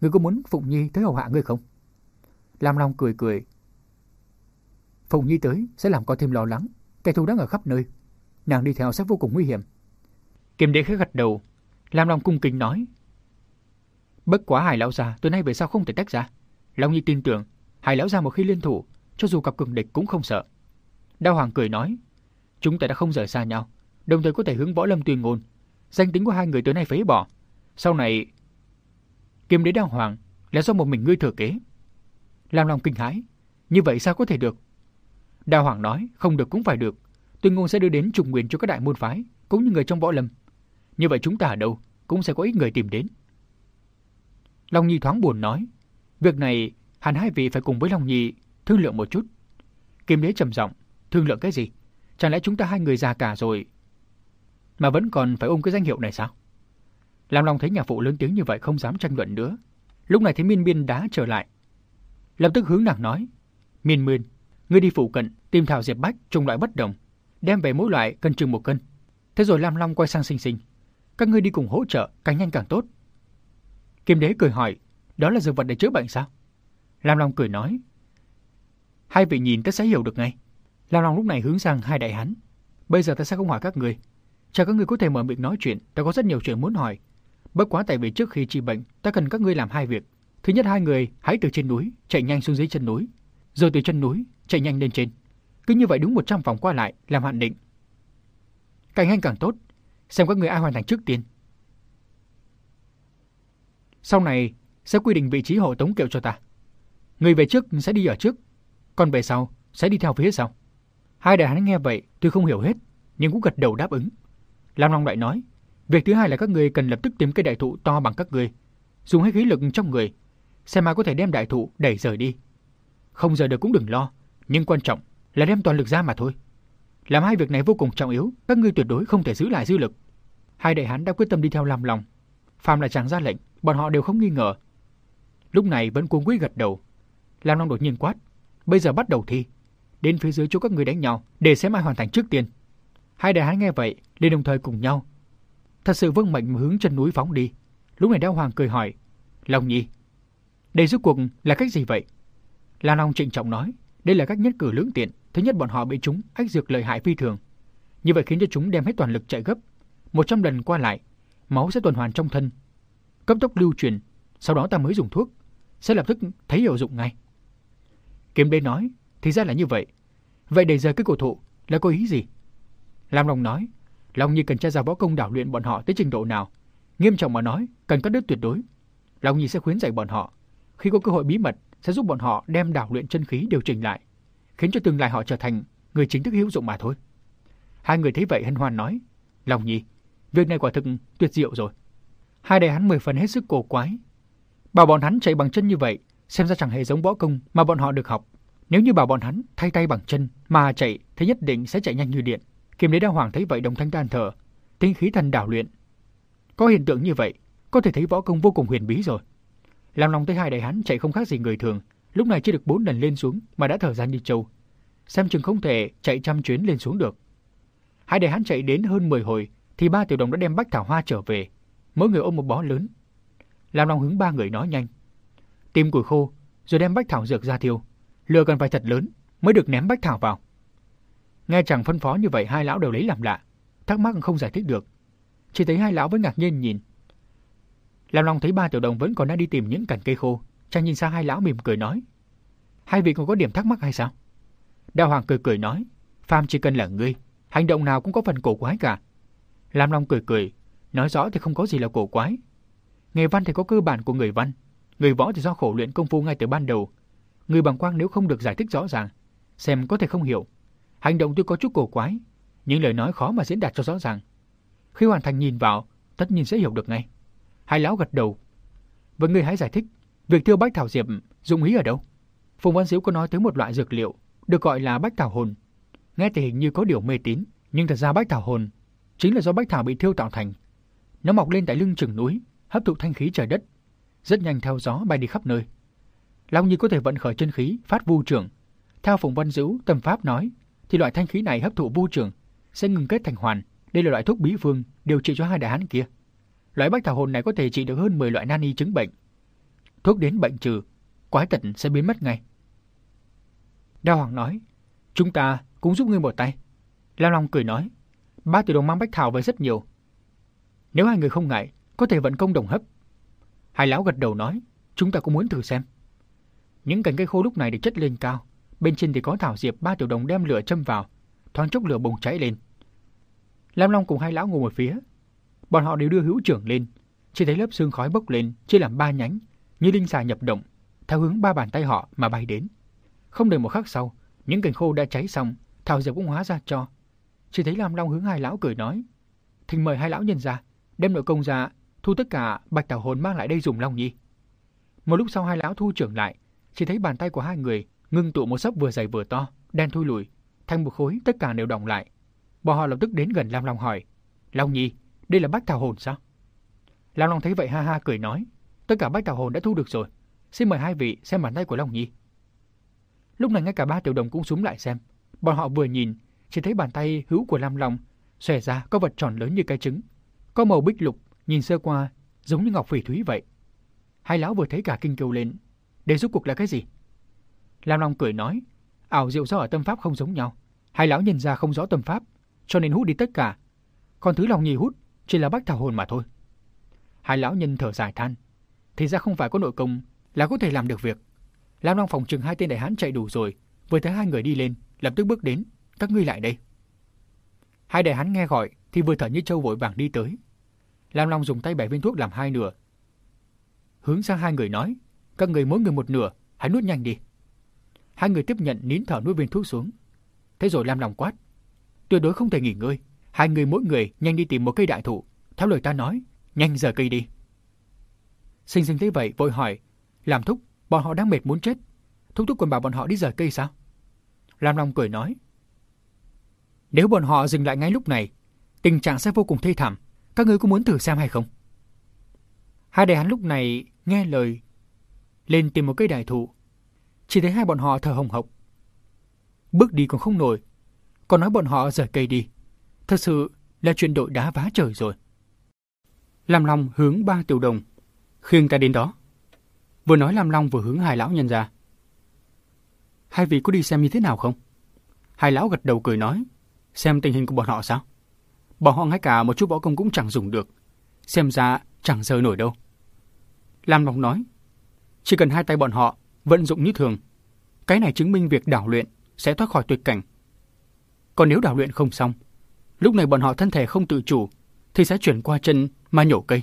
người có muốn Phụng Nhi tới hầu hạ ngươi không? Lam Long cười cười. Phụng Nhi tới sẽ làm con thêm lo lắng, kẻ thù đang ở khắp nơi. Nàng đi theo sẽ vô cùng nguy hiểm. Kiêm đế khẽ gật đầu, Lam Long cung kính nói. Bất quá Hải Lão Già từ nay về sau không thể tách ra. Long Nhi tin tưởng, Hải Lão Già một khi liên thủ, cho dù gặp cường địch cũng không sợ. Đao Hoàng cười nói, chúng ta đã không rời xa nhau, đồng thời có thể hướng võ lâm tuyên ngôn. Danh tính của hai người tới nay phế bỏ. Sau này, kiếm đế đao hoàng là do một mình ngươi thừa kế. Lam Long kinh hãi, như vậy sao có thể được? Đao hoàng nói, không được cũng phải được. Tuyên ngôn sẽ đưa đến trùng nguyện cho các đại môn phái, cũng như người trong võ lâm. Như vậy chúng ta ở đâu cũng sẽ có ít người tìm đến. Long Nhi thoáng buồn nói, việc này hẳn hai vị phải cùng với Long Nhi thương lượng một chút. Kim đế trầm giọng, thương lượng cái gì? Chẳng lẽ chúng ta hai người già cả rồi mà vẫn còn phải ôm cái danh hiệu này sao? Lam Long thấy nhà phụ lớn tiếng như vậy không dám tranh luận nữa. Lúc này thấy Miên Miên đã trở lại. Lập tức hướng nàng nói, Miên Miên, ngươi đi phụ cận tìm thảo diệp bách trùng loại bất đồng, đem về mỗi loại cân chừng một cân. Thế rồi Lam Long quay sang Sinh Sinh, các ngươi đi cùng hỗ trợ, càng nhanh càng tốt. Kim Đế cười hỏi, đó là dược vật để chữa bệnh sao? Lam Long cười nói, hai vị nhìn ta sẽ hiểu được ngay. Lam Long lúc này hướng sang hai đại hán. Bây giờ ta sẽ không hỏi các người, Chờ các người có thể mở miệng nói chuyện, ta có rất nhiều chuyện muốn hỏi. Bất quá tại vì trước khi trị bệnh, ta cần các ngươi làm hai việc. Thứ nhất hai người hãy từ trên núi chạy nhanh xuống dưới chân núi, rồi từ chân núi chạy nhanh lên trên. Cứ như vậy đúng 100 vòng qua lại làm hạn định. Càng nhanh càng tốt, xem các người ai hoàn thành trước tiên. Sau này sẽ quy định vị trí hộ tống kiệu cho ta. Người về trước sẽ đi ở trước, còn về sau sẽ đi theo phía sau. Hai đại hán nghe vậy tuy không hiểu hết, nhưng cũng gật đầu đáp ứng. Lam Long lại nói, việc thứ hai là các người cần lập tức tìm cái đại thụ to bằng các người, dùng hết khí lực trong người, xem ai có thể đem đại thụ đẩy rời đi. Không giờ được cũng đừng lo, nhưng quan trọng là đem toàn lực ra mà thôi. Làm hai việc này vô cùng trọng yếu, các ngươi tuyệt đối không thể giữ lại dư lực. Hai đại hán đã quyết tâm đi theo Lam Long. Phạm là chàng ra lệnh, bọn họ đều không nghi ngờ. Lúc này vẫn cuống quýt gật đầu. Lam Long đột nhiên quát, bây giờ bắt đầu thi. Đến phía dưới chỗ các người đánh nhau, để xem ai hoàn thành trước tiên. Hai đại hán nghe vậy, liền đồng thời cùng nhau. Thật sự vâng mệnh hướng chân núi phóng đi. Lúc này Đao Hoàng cười hỏi, Long Nhi, đây rốt cuộc là cách gì vậy? Lam Long trịnh trọng nói, đây là cách nhất cử lưỡng tiện. Thứ nhất bọn họ bị chúng ách dược lợi hại phi thường. Như vậy khiến cho chúng đem hết toàn lực chạy gấp. một trăm lần qua lại, máu sẽ tuần hoàn trong thân. Cấp tốc lưu truyền, sau đó ta mới dùng thuốc. Sẽ lập tức thấy hiệu dụng ngay. Kiếm đế nói, thì ra là như vậy. Vậy để giờ cái cổ thụ là có ý gì? Lam Long nói, Long Nhi cần tra ra võ công đảo luyện bọn họ tới trình độ nào. Nghiêm trọng mà nói, cần cắt đứt tuyệt đối. Long Nhi sẽ khuyến dạy bọn họ. Khi có cơ hội bí mật, sẽ giúp bọn họ đem đảo luyện chân khí điều chỉnh lại, khiến cho tương lai họ trở thành người chính thức hữu dụng mà thôi. Hai người thấy vậy hân hoan nói, Long Nhi, việc này quả thực tuyệt diệu rồi. Hai đại hắn mười phần hết sức cổ quái. Bảo bọn hắn chạy bằng chân như vậy, xem ra chẳng hề giống võ công mà bọn họ được học. Nếu như bảo bọn hắn thay tay bằng chân mà chạy thì nhất định sẽ chạy nhanh như điện. Kim đế đa hoàng thấy vậy đồng thanh than thở, tinh khí thần đảo luyện. Có hiện tượng như vậy, có thể thấy võ công vô cùng huyền bí rồi. Làm lòng thấy hai đại hán chạy không khác gì người thường, lúc này chưa được bốn lần lên xuống mà đã thở ra như trâu. Xem chừng không thể chạy trăm chuyến lên xuống được. Hai đại hán chạy đến hơn 10 hồi thì ba tiểu đồng đã đem bách thảo hoa trở về, mỗi người ôm một bó lớn. Lam Long hướng ba người nói nhanh. Tìm củi khô, rồi đem bách thảo dược ra thiêu. Lửa cần phải thật lớn mới được ném bách thảo vào. Nghe chẳng phân phó như vậy hai lão đều lấy làm lạ, thắc mắc không giải thích được. Chỉ thấy hai lão vẫn ngạc nhiên nhìn. Lam Long thấy ba tiểu đồng vẫn còn đang đi tìm những cành cây khô, chàng nhìn sang hai lão mỉm cười nói. Hai vị còn có điểm thắc mắc hay sao? Đạo Hoàng cười cười nói, Pham chỉ cần là ngươi, hành động nào cũng có phần cổ quái cả. Lam Long cười cười, nói rõ thì không có gì là cổ quái. Nghề văn thì có cơ bản của người văn, người võ thì do khổ luyện công phu ngay từ ban đầu. Người bằng quang nếu không được giải thích rõ ràng, xem có thể không hiểu. Hành động tuy có chút cổ quái, nhưng lời nói khó mà diễn đạt cho rõ ràng. Khi hoàn thành nhìn vào, tất nhiên sẽ hiểu được ngay. Hai lão gật đầu. Vậy người hãy giải thích, việc thiêu bách thảo diệp dụng ý ở đâu? Phùng Văn Diễu có nói tới một loại dược liệu được gọi là bách thảo hồn. Nghe thì hình như có điều mê tín, nhưng thật ra bách thảo hồn chính là do bách thảo bị thiêu tạo thành. Nó mọc lên tại lưng chừng núi, hấp thụ thanh khí trời đất, rất nhanh theo gió bay đi khắp nơi. Long Nhi có thể vận khởi chân khí, phát vu trường. Theo Phùng Văn Dữu tâm pháp nói, thì loại thanh khí này hấp thụ vu trường sẽ ngừng kết thành hoàn. Đây là loại thuốc bí phương điều trị cho hai đại hán kia. Loại bách thảo hồn này có thể trị được hơn 10 loại nan y chứng bệnh. Thuốc đến bệnh trừ, quái tật sẽ biến mất ngay. Đao Hoàng nói, chúng ta cũng giúp ngươi một tay. Lam Long cười nói, ba tiểu đồng mang bách thảo về rất nhiều. Nếu hai người không ngại, có thể vận công đồng hấp. Hai lão gật đầu nói, chúng ta cũng muốn thử xem. Những cành cây khô lúc này được chất lên cao, bên trên thì có thảo diệp ba tiểu đồng đem lửa châm vào, thoáng chốc lửa bùng cháy lên. Lam Long cùng hai lão ngồi một phía, bọn họ đều đưa hữu trưởng lên, chỉ thấy lớp xương khói bốc lên, chia làm ba nhánh, như linh xà nhập động, theo hướng ba bàn tay họ mà bay đến. Không đầy một khắc sau, những cành khô đã cháy xong, thảo diệp cũng hóa ra cho. Chỉ thấy Lam Long hướng hai lão cười nói, thỉnh mời hai lão nhân ra, đem nội công ra, thu tất cả bạch tảo hồn mang lại đây dùng Long Nhi. Một lúc sau hai lão thu trưởng lại, chỉ thấy bàn tay của hai người ngưng tụ một sấp vừa dày vừa to, đen thui lùi, thành một khối tất cả đều đồng lại. Bọn họ lập tức đến gần Lam Long hỏi, Long Nhi, đây là bách thảo hồn sao? Lam Long thấy vậy ha ha cười nói, tất cả bách thảo hồn đã thu được rồi, xin mời hai vị xem bàn tay của Long Nhi. Lúc này ngay cả ba tiểu đồng cũng súng lại xem, bọn họ vừa nhìn, chỉ thấy bàn tay hữu của Lam Long xòe ra có vật tròn lớn như cái trứng, có màu bích lục, nhìn sơ qua giống như ngọc phỉ thúy vậy. Hai lão vừa thấy cả kinh kêu lên, đây rốt cuộc là cái gì? Lam Long cười nói, ảo diệu do ở tâm pháp không giống nhau. Hai lão nhìn ra không rõ tâm pháp, cho nên hút đi tất cả. Còn thứ lòng nhì hút chỉ là bách thảo hồn mà thôi. Hai lão nhân thở dài than. Thì ra không phải có nội công là có thể làm được việc. Lam Long phòng trừng hai tên đại hán chạy đủ rồi, vừa thấy hai người đi lên, lập tức bước đến. Các ngươi lại đây. Hai đại hán nghe gọi thì vừa thở như trâu vội vàng đi tới. Lam Long dùng tay bẻ viên thuốc làm hai nửa. Hướng sang hai người nói, các người mỗi người một nửa, hãy nuốt nhanh đi. Hai người tiếp nhận nín thở nuốt viên thuốc xuống. Thế rồi Lam Long quát, tuyệt đối không thể nghỉ ngơi. Hai người mỗi người nhanh đi tìm một cây đại thụ. Theo lời ta nói, nhanh giờ cây đi. Sinh sinh thấy vậy vội hỏi, làm thúc, bọn họ đang mệt muốn chết. Thúc thúc còn bảo bọn họ đi giờ cây sao? Lam Long cười nói, nếu bọn họ dừng lại ngay lúc này, tình trạng sẽ vô cùng thê thảm. Các ngươi có muốn thử xem hay không? Hai đại hán lúc này nghe lời, lên tìm một cây đại thụ. Chỉ thấy hai bọn họ thở hồng hộc. Bước đi còn không nổi, còn nói bọn họ rời cây đi. Thật sự là chuyện đội đá vá trời rồi. Lam Long hướng ba tiểu đồng, khiêng ta đến đó. Vừa nói Lam Long vừa hướng hai lão nhân ra. Hai vị có đi xem như thế nào không? Hai lão gật đầu cười nói, xem tình hình của bọn họ sao? Bỏ họ ngay cả một chút võ công cũng chẳng dùng được. Xem ra chẳng rơi nổi đâu. Lam Long nói, chỉ cần hai tay bọn họ vận dụng như thường, cái này chứng minh việc đảo luyện sẽ thoát khỏi tuyệt cảnh. Còn nếu đảo luyện không xong, lúc này bọn họ thân thể không tự chủ, thì sẽ chuyển qua chân mà nhổ cây.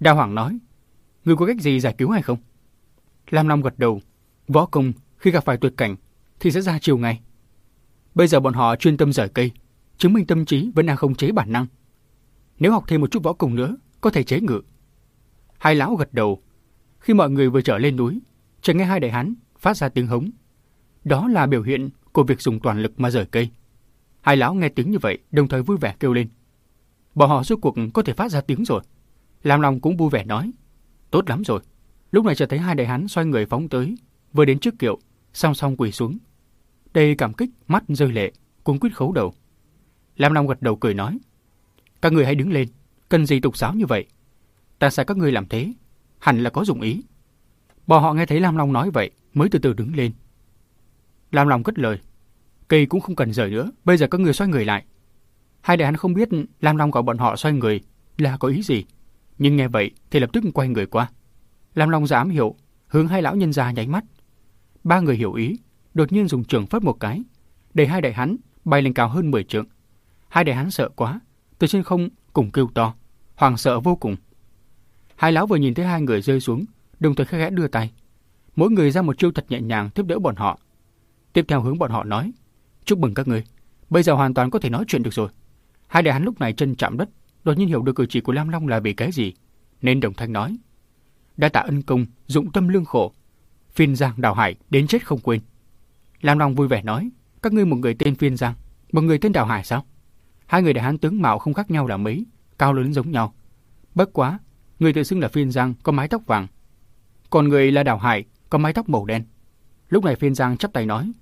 Đa Hoàng nói, người có cách gì giải cứu hay không? Lam Long gật đầu, võ công khi gặp phải tuyệt cảnh thì sẽ ra chiều ngay. Bây giờ bọn họ chuyên tâm giải cây, chứng minh tâm trí vẫn đang không chế bản năng. Nếu học thêm một chút võ công nữa, có thể chế ngự. Hai lão gật đầu. Khi mọi người vừa trở lên núi, chợt nghe hai đại hán phát ra tiếng hống. Đó là biểu hiện của việc dùng toàn lực mà rời cây. Hai lão nghe tiếng như vậy, đồng thời vui vẻ kêu lên. Bọn họ rốt cuộc có thể phát ra tiếng rồi. Lam Long cũng vui vẻ nói. Tốt lắm rồi. Lúc này chợt thấy hai đại hán xoay người phóng tới, vừa đến trước kiệu, song song quỳ xuống. Đầy cảm kích, mắt rơi lệ, cuống quyết khấu đầu. Lam Long gật đầu cười nói. Các người hãy đứng lên, cần gì tục giáo như vậy? Ta sai các người làm thế, hẳn là có dụng ý. Bọn họ nghe thấy Lam Long nói vậy, mới từ từ đứng lên. Lam Long cất lời. Cây cũng không cần rời nữa, bây giờ các người xoay người lại. Hai đại hắn không biết Lam Long gọi bọn họ xoay người là có ý gì, nhưng nghe vậy thì lập tức quay người qua. Lam Long dám hiểu, hướng hai lão nhân ra nháy mắt. Ba người hiểu ý, đột nhiên dùng trường phất một cái, để hai đại hắn bay lên cao hơn 10 trượng. Hai đại hắn sợ quá, từ trên không cùng kêu to, hoàng sợ vô cùng. Hai lão vừa nhìn thấy hai người rơi xuống, đồng thời khẽ khẽ đưa tay. Mỗi người ra một chiêu thật nhẹ nhàng tiếp đỡ bọn họ. Tiếp theo hướng bọn họ nói, chúc mừng các người, bây giờ hoàn toàn có thể nói chuyện được rồi. Hai đại hắn lúc này chân chạm đất, đột nhiên hiểu được cử chỉ của Lam Long là vì cái gì, nên đồng thanh nói. Đã tạ ân công, dụng tâm lương khổ, phiên giang đào hải đến chết không quên. Lam Long vui vẻ nói, các ngươi một người tên phiên giang, một người tên đào hải sao? Hai người đại hán tướng mạo không khác nhau là mấy, cao lớn giống nhau. Bất quá, người tự xưng là phiên giang có mái tóc vàng, còn người là đào hải có mái tóc màu đen. Lúc này phiên giang chắp tay nói,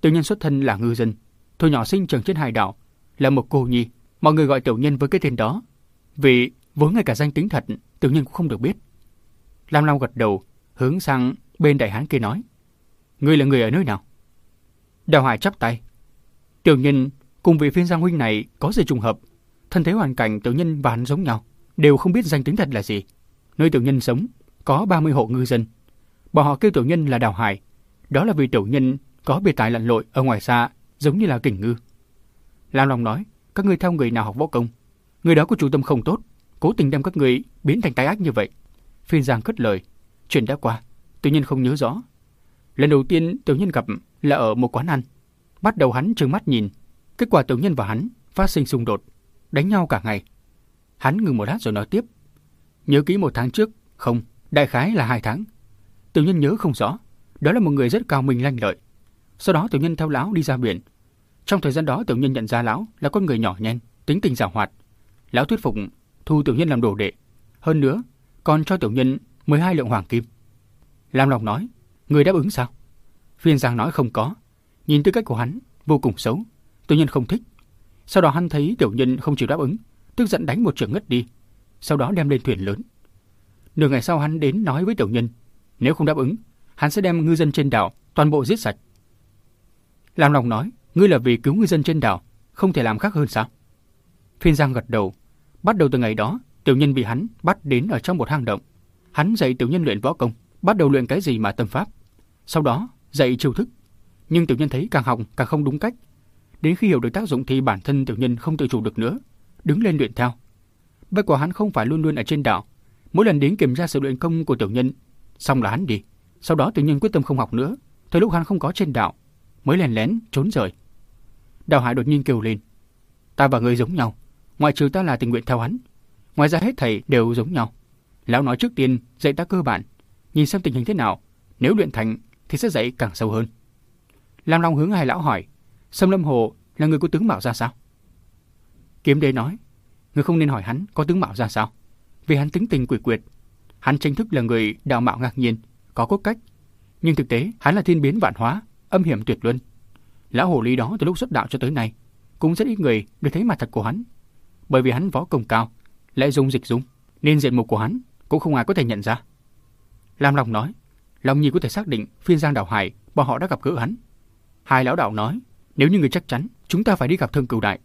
tiểu nhân xuất thân là ngư dân, thôi nhỏ sinh trưởng trên hải đảo, là một cô nhi, mọi người gọi tiểu nhân với cái tên đó. Vì vốn ngay cả danh tính thật, tiểu nhân cũng không được biết. Lam Long gật đầu, hướng sang bên đại hán kia nói, ngươi là người ở nơi nào? Đào Hải chắp tay. Tiểu nhân cùng vị phiên giang huynh này có gì trùng hợp. Thân thế hoàn cảnh tiểu nhân và hắn giống nhau, đều không biết danh tính thật là gì. Nơi tiểu nhân sống có 30 hộ ngư dân. Bọn họ kêu tiểu nhân là Đào Hải. Đó là vì tiểu nhân có biệt tài lặn lội ở ngoài xa, giống như là kình ngư. Lam Long nói, các ngươi theo người nào học võ công. Người đó có chủ tâm không tốt, cố tình đem các người biến thành tai ác như vậy. Phiên Giang cất lời, chuyện đã qua, tiểu nhân không nhớ rõ. Lần đầu tiên tiểu nhân gặp là ở một quán ăn. Bắt đầu hắn trừng mắt nhìn, kết quả tiểu nhân và hắn phát sinh xung đột, đánh nhau cả ngày. Hắn ngừng một lát rồi nói tiếp. Nhớ kỹ một tháng trước, không, đại khái là hai tháng. Tiểu nhân nhớ không rõ, đó là một người rất cao minh lanh lợi. Sau đó tiểu nhân theo lão đi ra biển. Trong thời gian đó tiểu nhân nhận ra lão là con người nhỏ nhen, tính tình giàu hoạt. Lão thuyết phục thu tiểu nhân làm đồ đệ. Hơn nữa, còn cho tiểu nhân 12 lượng hoàng kim. Lam Long nói, người đáp ứng sao? Phiên Giang nói không có. Nhìn tư cách của hắn, vô cùng xấu. Tiểu nhân không thích. Sau đó hắn thấy tiểu nhân không chịu đáp ứng, tức giận đánh một trường ngất đi. Sau đó đem lên thuyền lớn. Nửa ngày sau hắn đến nói với tiểu nhân, nếu không đáp ứng, hắn sẽ đem ngư dân trên đảo toàn bộ giết sạch. làm lòng nói, ngươi là vì cứu ngư dân trên đảo, không thể làm khác hơn sao? Phiên Giang gật đầu. Bắt đầu từ ngày đó, Tiểu nhân bị hắn bắt đến ở trong một hang động. Hắn dạy tiểu nhân luyện võ công, bắt đầu luyện cái gì mà tâm pháp. Sau đó dạy chiêu thức. Nhưng tiểu nhân thấy càng học càng không đúng cách. Đến khi hiểu được tác dụng thì bản thân tiểu nhân không tự chủ được nữa, đứng lên luyện theo. Bất quả hắn không phải luôn luôn ở trên đảo. Mỗi lần đến kiểm tra sự luyện công của tiểu nhân, xong là hắn đi. Sau đó tiểu nhân quyết tâm không học nữa. Thời lúc hắn không có trên đảo, mới lén lén trốn rời. Đào Hải đột nhiên kêu lên. Ta và ngươi giống nhau, ngoại trừ ta là tình nguyện theo hắn. Ngoài ra hết thầy đều giống nhau. Lão nói trước tiên dạy ta cơ bản, nhìn xem tình hình thế nào. Nếu luyện thành thì sẽ dạy càng sâu hơn. Lam Long hướng hai lão hỏi, Sâm Lâm Hồ là người có tướng mạo ra sao? Kiếm đế nói, người không nên hỏi hắn có tướng mạo ra sao, vì hắn tính tình quỷ quyệt. Hắn tranh thức là người đào mạo ngạc nhiên, có cốt cách, nhưng thực tế hắn là thiên biến vạn hóa, âm hiểm tuyệt luân. Lão hồ ly đó từ lúc xuất đạo cho tới nay, cũng rất ít người được thấy mặt thật của hắn, bởi vì hắn võ công cao, lại dung dịch dung, nên diện mục của hắn cũng không ai có thể nhận ra. Lam Long nói, Long Nhi có thể xác định phiên giang đảo hải bọn họ đã gặp gỡ hắn. Hai lão đạo nói, nếu như người chắc chắn, chúng ta phải đi gặp thân cửu đại.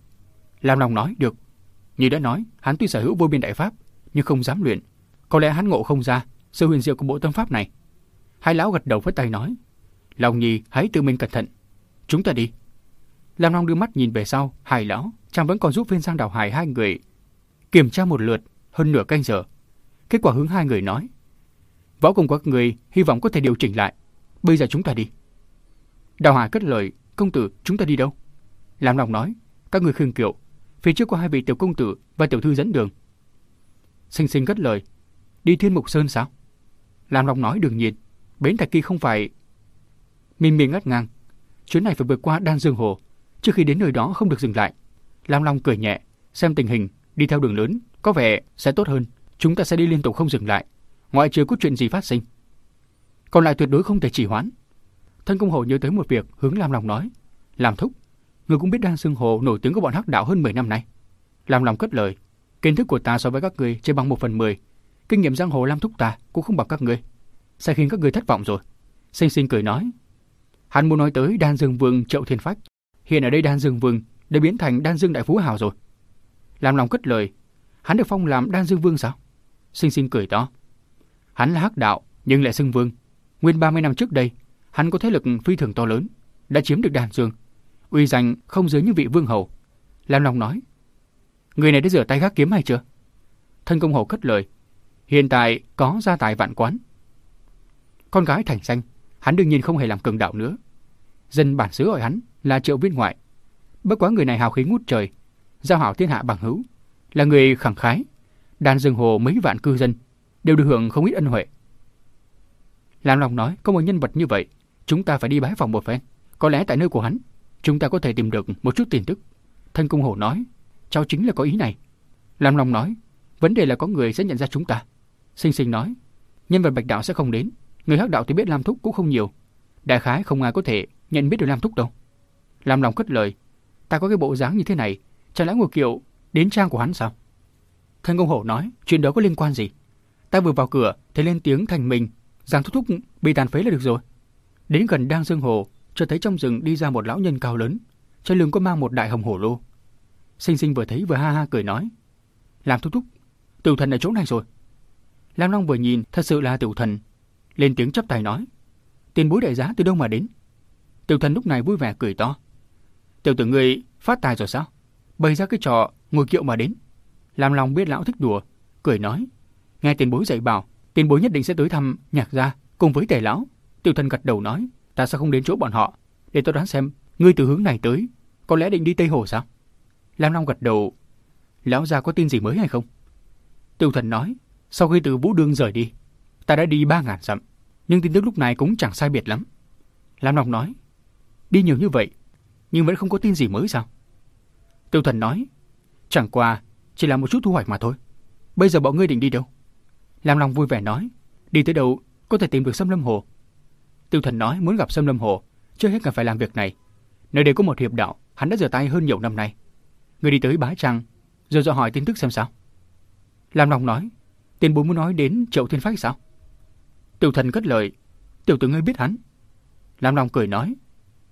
Lam Long nói, được. Như đã nói, hắn tuy sở hữu vô biên đại pháp, nhưng không dám luyện. Có lẽ hắn ngộ không ra sự huyền diệu của bộ tâm pháp này. Hai lão gật đầu với tay nói, Long Nhi hãy tự mình cẩn thận. Chúng ta đi. Lam Long đưa mắt nhìn về sau, hai lão, chàng vẫn còn giúp viên giang đảo hải hai người kiểm tra một lượt hơn nửa canh giờ. Kết quả hướng hai người nói, võ công của các người hy vọng có thể điều chỉnh lại. Bây giờ chúng ta đi. Đào Hải cất lời, công tử, chúng ta đi đâu? Lam Long nói, các người khương kiệu, phía trước có hai vị tiểu công tử và tiểu thư dẫn đường. Sinh sinh cất lời, đi thiên mục sơn sao? Lam Long nói đường nhiên, bến thạch kỳ không phải... Minh miên ngắt ngang, chuyến này phải vượt qua đan dương hồ, trước khi đến nơi đó không được dừng lại. Lam Long cười nhẹ, xem tình hình, đi theo đường lớn, có vẻ sẽ tốt hơn. Chúng ta sẽ đi liên tục không dừng lại, ngoại trừ có chuyện gì phát sinh. Còn lại tuyệt đối không thể chỉ hoãn. Thân công hồ nhớ tới một việc hướng Lam lòng nói. Làm thúc, người cũng biết đan xương hồ nổi tiếng của bọn hắc đạo hơn 10 năm nay. Lam lòng cất lời. Kiến thức của ta so với các người chỉ bằng một phần mười. Kinh nghiệm giang hồ Lam thúc ta cũng không bằng các người. Sẽ khiến các người thất vọng rồi. Sinh sinh cười nói. Hắn muốn nói tới đan dương vương triệu thiên phách. Hiện ở đây đan dương vương đã biến thành đan dương đại phú hào rồi. Lam lòng cất lời. Hắn được phong làm đan dương vương sao? Sinh sinh cười to. Hắn là hắc đạo nhưng lại xưng vương. Nguyên 30 năm trước đây, hắn có thế lực phi thường to lớn, đã chiếm được đàn dương, uy danh không dưới những vị vương hầu. Lam Long nói, người này đã rửa tay gác kiếm hay chưa? Thân công hầu cất lời, hiện tại có gia tài vạn quán. Con gái thành danh, hắn đương nhiên không hề làm cường đạo nữa. Dân bản xứ gọi hắn là triệu viên ngoại. Bất quá người này hào khí ngút trời, giao hảo thiên hạ bằng hữu, là người khẳng khái. Đàn rừng hồ mấy vạn cư dân đều được hưởng không ít ân huệ. Lam Long nói, có một nhân vật như vậy, chúng ta phải đi bái phòng một phen. Có lẽ tại nơi của hắn, chúng ta có thể tìm được một chút tin tức. Thân Cung Hổ nói, cháu chính là có ý này. Lam Long nói, vấn đề là có người sẽ nhận ra chúng ta. Sinh Sinh nói, nhân vật bạch đạo sẽ không đến, người hắc đạo thì biết Lam Thúc cũng không nhiều. Đại khái không ai có thể nhận biết được Lam Thúc đâu. Lam Long cất lời, ta có cái bộ dáng như thế này, chẳng lẽ ngồi kiệu đến trang của hắn sao? Thân Công Hổ nói, chuyện đó có liên quan gì? Ta vừa vào cửa, thấy lên tiếng thành mình rằng thúc thúc bị tàn phế là được rồi. Đến gần đang dương hồ, cho thấy trong rừng đi ra một lão nhân cao lớn, trên lưng có mang một đại hồng hổ lô. Sinh sinh vừa thấy vừa ha ha cười nói, làm thúc thúc, tiểu thần ở chỗ này rồi. Lam Long vừa nhìn, thật sự là tiểu thần, lên tiếng chấp tay nói, tiền bối đại giá từ đâu mà đến? Tiểu thần lúc này vui vẻ cười to. Tiểu tử người phát tài rồi sao? Bày ra cái trò ngồi kiệu mà đến. Lam Long biết lão thích đùa, cười nói, nghe tiền bối dạy bảo, tiền bối nhất định sẽ tới thăm nhạc gia cùng với tề lão. Tiểu thần gật đầu nói, ta sao không đến chỗ bọn họ? Để tôi đoán xem, ngươi từ hướng này tới, có lẽ định đi Tây Hồ sao? Lam Long gật đầu, lão gia có tin gì mới hay không? Tiểu thần nói, sau khi từ Vũ Đương rời đi, ta đã đi ba ngàn dặm, nhưng tin tức lúc này cũng chẳng sai biệt lắm. Lam Long nói, đi nhiều như vậy, nhưng vẫn không có tin gì mới sao? Tiêu thần nói, chẳng qua chỉ là một chút thu hoạch mà thôi. Bây giờ bọn ngươi định đi đâu? Lam Long vui vẻ nói, đi tới đâu có thể tìm được Sâm Lâm Hồ. Tiêu Thần nói muốn gặp Sâm Lâm Hồ, chưa hết cần phải làm việc này. Nơi đây có một hiệp đạo, hắn đã rửa tay hơn nhiều năm nay. Người đi tới bái trăng, rồi dò hỏi tin tức xem sao. Lam Long nói, tiền bối muốn nói đến Triệu Thiên Phách sao? Tiêu Thần cất lời, tiểu tử ngươi biết hắn. Lam Long cười nói,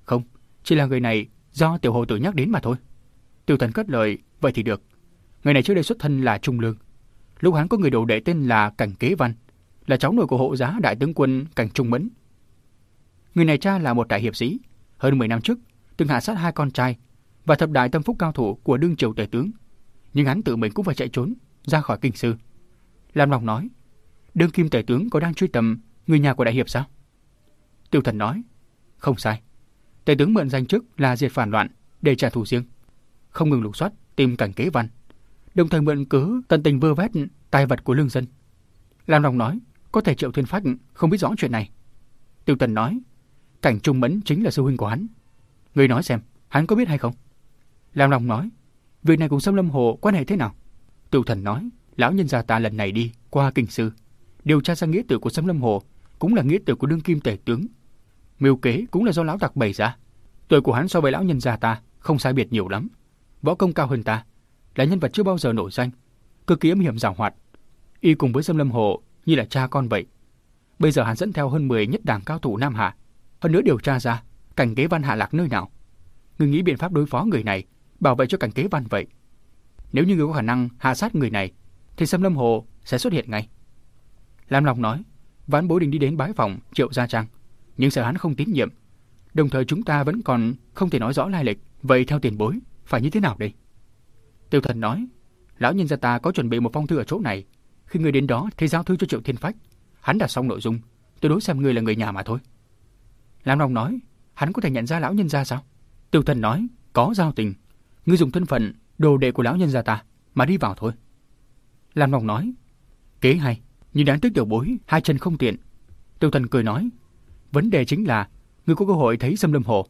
không, chỉ là người này do tiểu hồ tử nhắc đến mà thôi. Tiêu Thần cất lời, vậy thì được. Người này trước đây xuất thân là Trung Lương, lúc hắn có người đồ đệ tên là Cảnh Kế Văn, là cháu nội của hộ giá đại tướng quân Cảnh Trung Mẫn. Người này cha là một đại hiệp sĩ, hơn 10 năm trước từng hạ sát hai con trai và thập đại tâm phúc cao thủ của đương triều tể tướng, nhưng hắn tự mình cũng phải chạy trốn ra khỏi kinh sư. Lam Long nói, đương kim tể tướng có đang truy tầm người nhà của đại hiệp sao? Tiêu Thần nói, không sai. Tể tướng mượn danh chức là diệt phản loạn để trả thù riêng, không ngừng lục soát tìm cảnh kế văn, đồng thời mượn cớ tận tình vơ vét tài vật của lương dân. Lam Long nói, có thể Triệu Thiên Phách không biết rõ chuyện này. Tiêu Tần nói, cảnh Trung Mẫn chính là sư huynh của hắn. Người nói xem, hắn có biết hay không? Lam Long nói, việc này cùng Sâm Lâm Hồ quan hệ thế nào? Tiêu Thần nói, lão nhân gia ta lần này đi qua kinh sư, điều tra ra nghĩa tử của Sâm Lâm Hồ cũng là nghĩa tử của đương kim tể tướng. Mưu kế cũng là do lão tặc bày ra. Tuổi của hắn so với lão nhân gia ta không sai biệt nhiều lắm. Võ công cao hơn ta, là nhân vật chưa bao giờ nổi danh, cực kỳ âm hiểm giàu hoạt. Y cùng với Sâm Lâm Hồ như là cha con vậy. Bây giờ hắn dẫn theo hơn 10 nhất đảng cao thủ Nam Hạ. Hơn nữa điều tra ra cảnh kế văn hạ lạc nơi nào. Ngươi nghĩ biện pháp đối phó người này, bảo vệ cho cảnh kế văn vậy. Nếu như ngươi có khả năng hạ sát người này, thì Sâm Lâm Hồ sẽ xuất hiện ngay. Lam Long nói, vãn bối định đi đến bái phòng Triệu Gia Trang, nhưng sợ hắn không tín nhiệm. Đồng thời chúng ta vẫn còn không thể nói rõ lai lịch, vậy theo tiền bối, phải như thế nào đây? Tiêu Thần nói, lão nhân gia ta có chuẩn bị một phong thư ở chỗ này, khi người đến đó thì giao thư cho Triệu Thiên Phách. Hắn đã xong nội dung, tôi đối xem người là người nhà mà thôi. Lam Long nói, hắn có thể nhận ra lão nhân gia sao? Tiêu Thần nói, có giao tình. Ngươi dùng thân phận đồ đệ của lão nhân gia ta mà đi vào thôi. Lam Long nói, kế hay, nhưng đáng tiếc tiểu bối, hai chân không tiện. Tiêu Thần cười nói, vấn đề chính là ngươi có cơ hội thấy Sâm Lâm Hồ,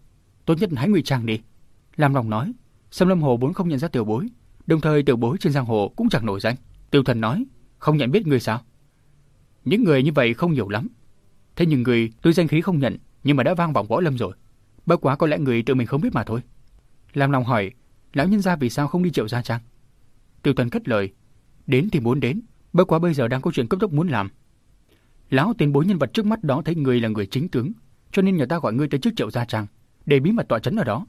tốt nhất hãy ngụy trang đi. Lam Long nói, Sâm Lâm Hồ vốn không nhận ra tiểu bối, đồng thời tiểu bối trên giang hồ cũng chẳng nổi danh. Tiêu Thần nói, không nhận biết người sao? Những người như vậy không nhiều lắm. Thế nhưng người tôi danh khí không nhận, nhưng mà đã vang vọng võ lâm rồi. Bất quá có lẽ người tự mình không biết mà thôi. Lam Long hỏi, lão nhân gia vì sao không đi triệu gia trang? Tiêu Tần cất lời, đến thì muốn đến, bất quá bây giờ đang có chuyện cấp tốc muốn làm. Lão tiền bối nhân vật trước mắt đó thấy người là người chính tướng, cho nên nhà ta gọi ngươi tới trước triệu gia trang, để bí mật tọa chấn ở đó.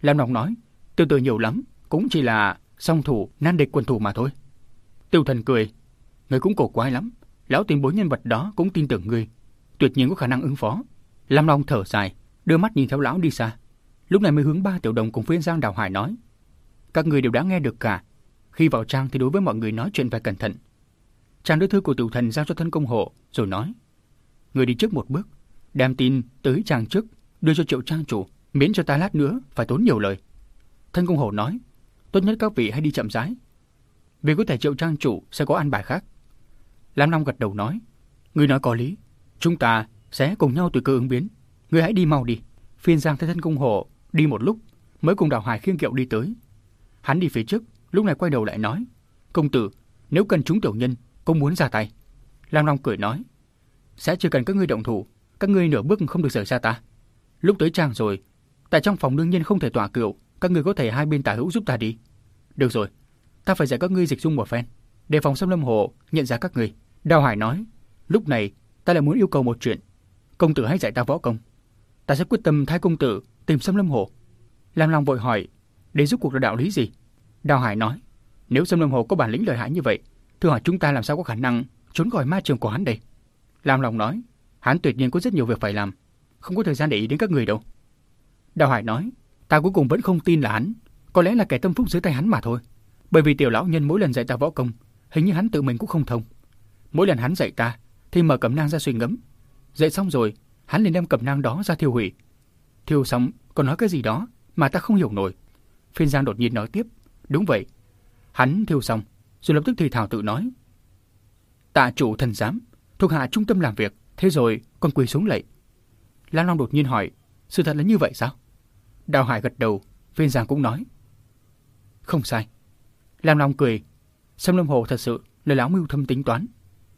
Lam Long nói, tiêu từ nhiều lắm, cũng chỉ là song thủ, nan địch quân thủ mà thôi. Tiêu Thần cười, người cũng cổ quái lắm, lão tiền bối nhân vật đó cũng tin tưởng ngươi, tuyệt nhiên có khả năng ứng phó. Lam Long thở dài, đưa mắt nhìn theo lão đi xa. Lúc này mới hướng ba tiểu đồng cùng phiên giang đào hải nói. Các người đều đã nghe được cả. Khi vào trang thì đối với mọi người nói chuyện phải cẩn thận. Trang đưa thư của tiểu thần giao cho thân công hộ, rồi nói. Người đi trước một bước, đem tin tới trang trước, đưa cho triệu trang chủ, miễn cho ta lát nữa phải tốn nhiều lời. Thân công hộ nói, tốt nhất các vị hãy đi chậm rãi. Vì có thể triệu trang chủ sẽ có ăn bài khác. Lam Long gật đầu nói, người nói có lý, chúng ta sẽ cùng nhau tùy cơ ứng biến. ngươi hãy đi mau đi. Phiên Giang thấy thân công hộ đi một lúc mới cùng Đào Hải khiêng kiệu đi tới. Hắn đi phía trước, lúc này quay đầu lại nói: "Công tử, nếu cần chúng tiểu nhân, công muốn ra tay." Lam Long cười nói: "Sẽ chưa cần các ngươi động thủ, các ngươi nửa bước không được rời xa ta. Lúc tới trang rồi, tại trong phòng đương nhiên không thể tỏa kiệu, các ngươi có thể hai bên tả hữu giúp ta đi. Được rồi, ta phải dạy các ngươi dịch dung một phen, để phòng xâm lâm hồ nhận ra các ngươi." Đào Hải nói: "Lúc này ta lại muốn yêu cầu một chuyện, công tử hãy dạy ta võ công." ta sẽ quyết tâm thay công tử tìm Sâm Lâm Hồ. Lam Long vội hỏi, để giúp cuộc là đạo lý gì? Đào Hải nói, nếu Sâm Lâm Hồ có bản lĩnh lợi hại như vậy, thưa hỏi chúng ta làm sao có khả năng trốn khỏi ma trường của hắn đây? Lam Long nói, hắn tuyệt nhiên có rất nhiều việc phải làm, không có thời gian để ý đến các người đâu. Đào Hải nói, ta cuối cùng vẫn không tin là hắn, có lẽ là kẻ tâm phúc dưới tay hắn mà thôi. Bởi vì tiểu lão nhân mỗi lần dạy ta võ công, hình như hắn tự mình cũng không thông. Mỗi lần hắn dạy ta, thì mở cẩm nang ra suy ngẫm dậy xong rồi, hắn liền đem cẩm nang đó ra thiêu hủy. Thiêu xong còn nói cái gì đó mà ta không hiểu nổi. Phiên Giang đột nhiên nói tiếp, đúng vậy. Hắn thiêu xong, rồi lập tức thì thảo tự nói. Tạ chủ thần giám, thuộc hạ trung tâm làm việc, thế rồi còn quỳ xuống lạy. Lan Long đột nhiên hỏi, sự thật là như vậy sao? Đào Hải gật đầu, Phiên Giang cũng nói. Không sai. Lan Long cười, Sâm Lâm Hồ thật sự là lão mưu thâm tính toán.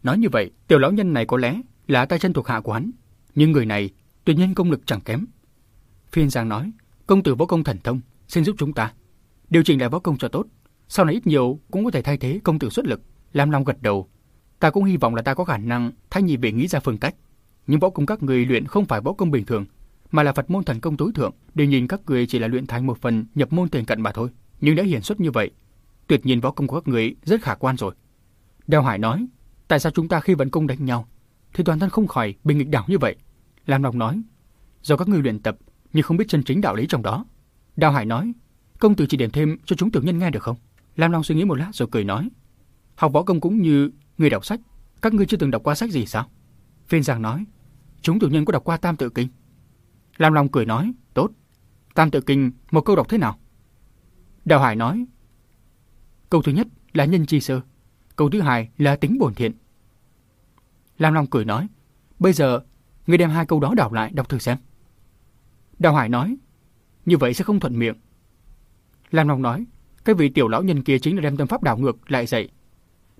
Nói như vậy, tiểu lão nhân này có lẽ là tay chân thuộc hạ của hắn, nhưng người này tuyệt nhiên công lực chẳng kém. Phiên Giang nói, công tử võ công thần thông, xin giúp chúng ta điều chỉnh lại võ công cho tốt, sau này ít nhiều cũng có thể thay thế công tử xuất lực. Lam Long gật đầu, ta cũng hy vọng là ta có khả năng thay nhị vị nghĩ ra phương cách. Nhưng võ công các người luyện không phải võ công bình thường, mà là Phật môn thần công tối thượng, đều nhìn các người chỉ là luyện thành một phần nhập môn tiền cận mà thôi. Nhưng đã hiển xuất như vậy, tuyệt nhiên võ công của các người rất khả quan rồi. Đào Hải nói, tại sao chúng ta khi vận công đánh nhau, thì toàn thân không khỏi bị nghịch đảo như vậy? Lam Long nói, do các ngươi luyện tập, nhưng không biết chân chính đạo lý trong đó. Đào Hải nói, công tử chỉ điểm thêm cho chúng tiểu nhân nghe được không? Lam Long suy nghĩ một lát rồi cười nói, học võ công cũng như người đọc sách, các ngươi chưa từng đọc qua sách gì sao? Phiên Giang nói, chúng tiểu nhân có đọc qua Tam Tự Kinh. Lam Long cười nói, tốt. Tam Tự Kinh, một câu đọc thế nào? Đào Hải nói, câu thứ nhất là nhân chi sơ, câu thứ hai là tính bổn thiện. Lam Long cười nói, bây giờ ngươi đem hai câu đó đảo lại đọc thử xem. Đào Hải nói, như vậy sẽ không thuận miệng. Lam Long nói, cái vị tiểu lão nhân kia chính là đem tâm pháp đảo ngược lại dạy.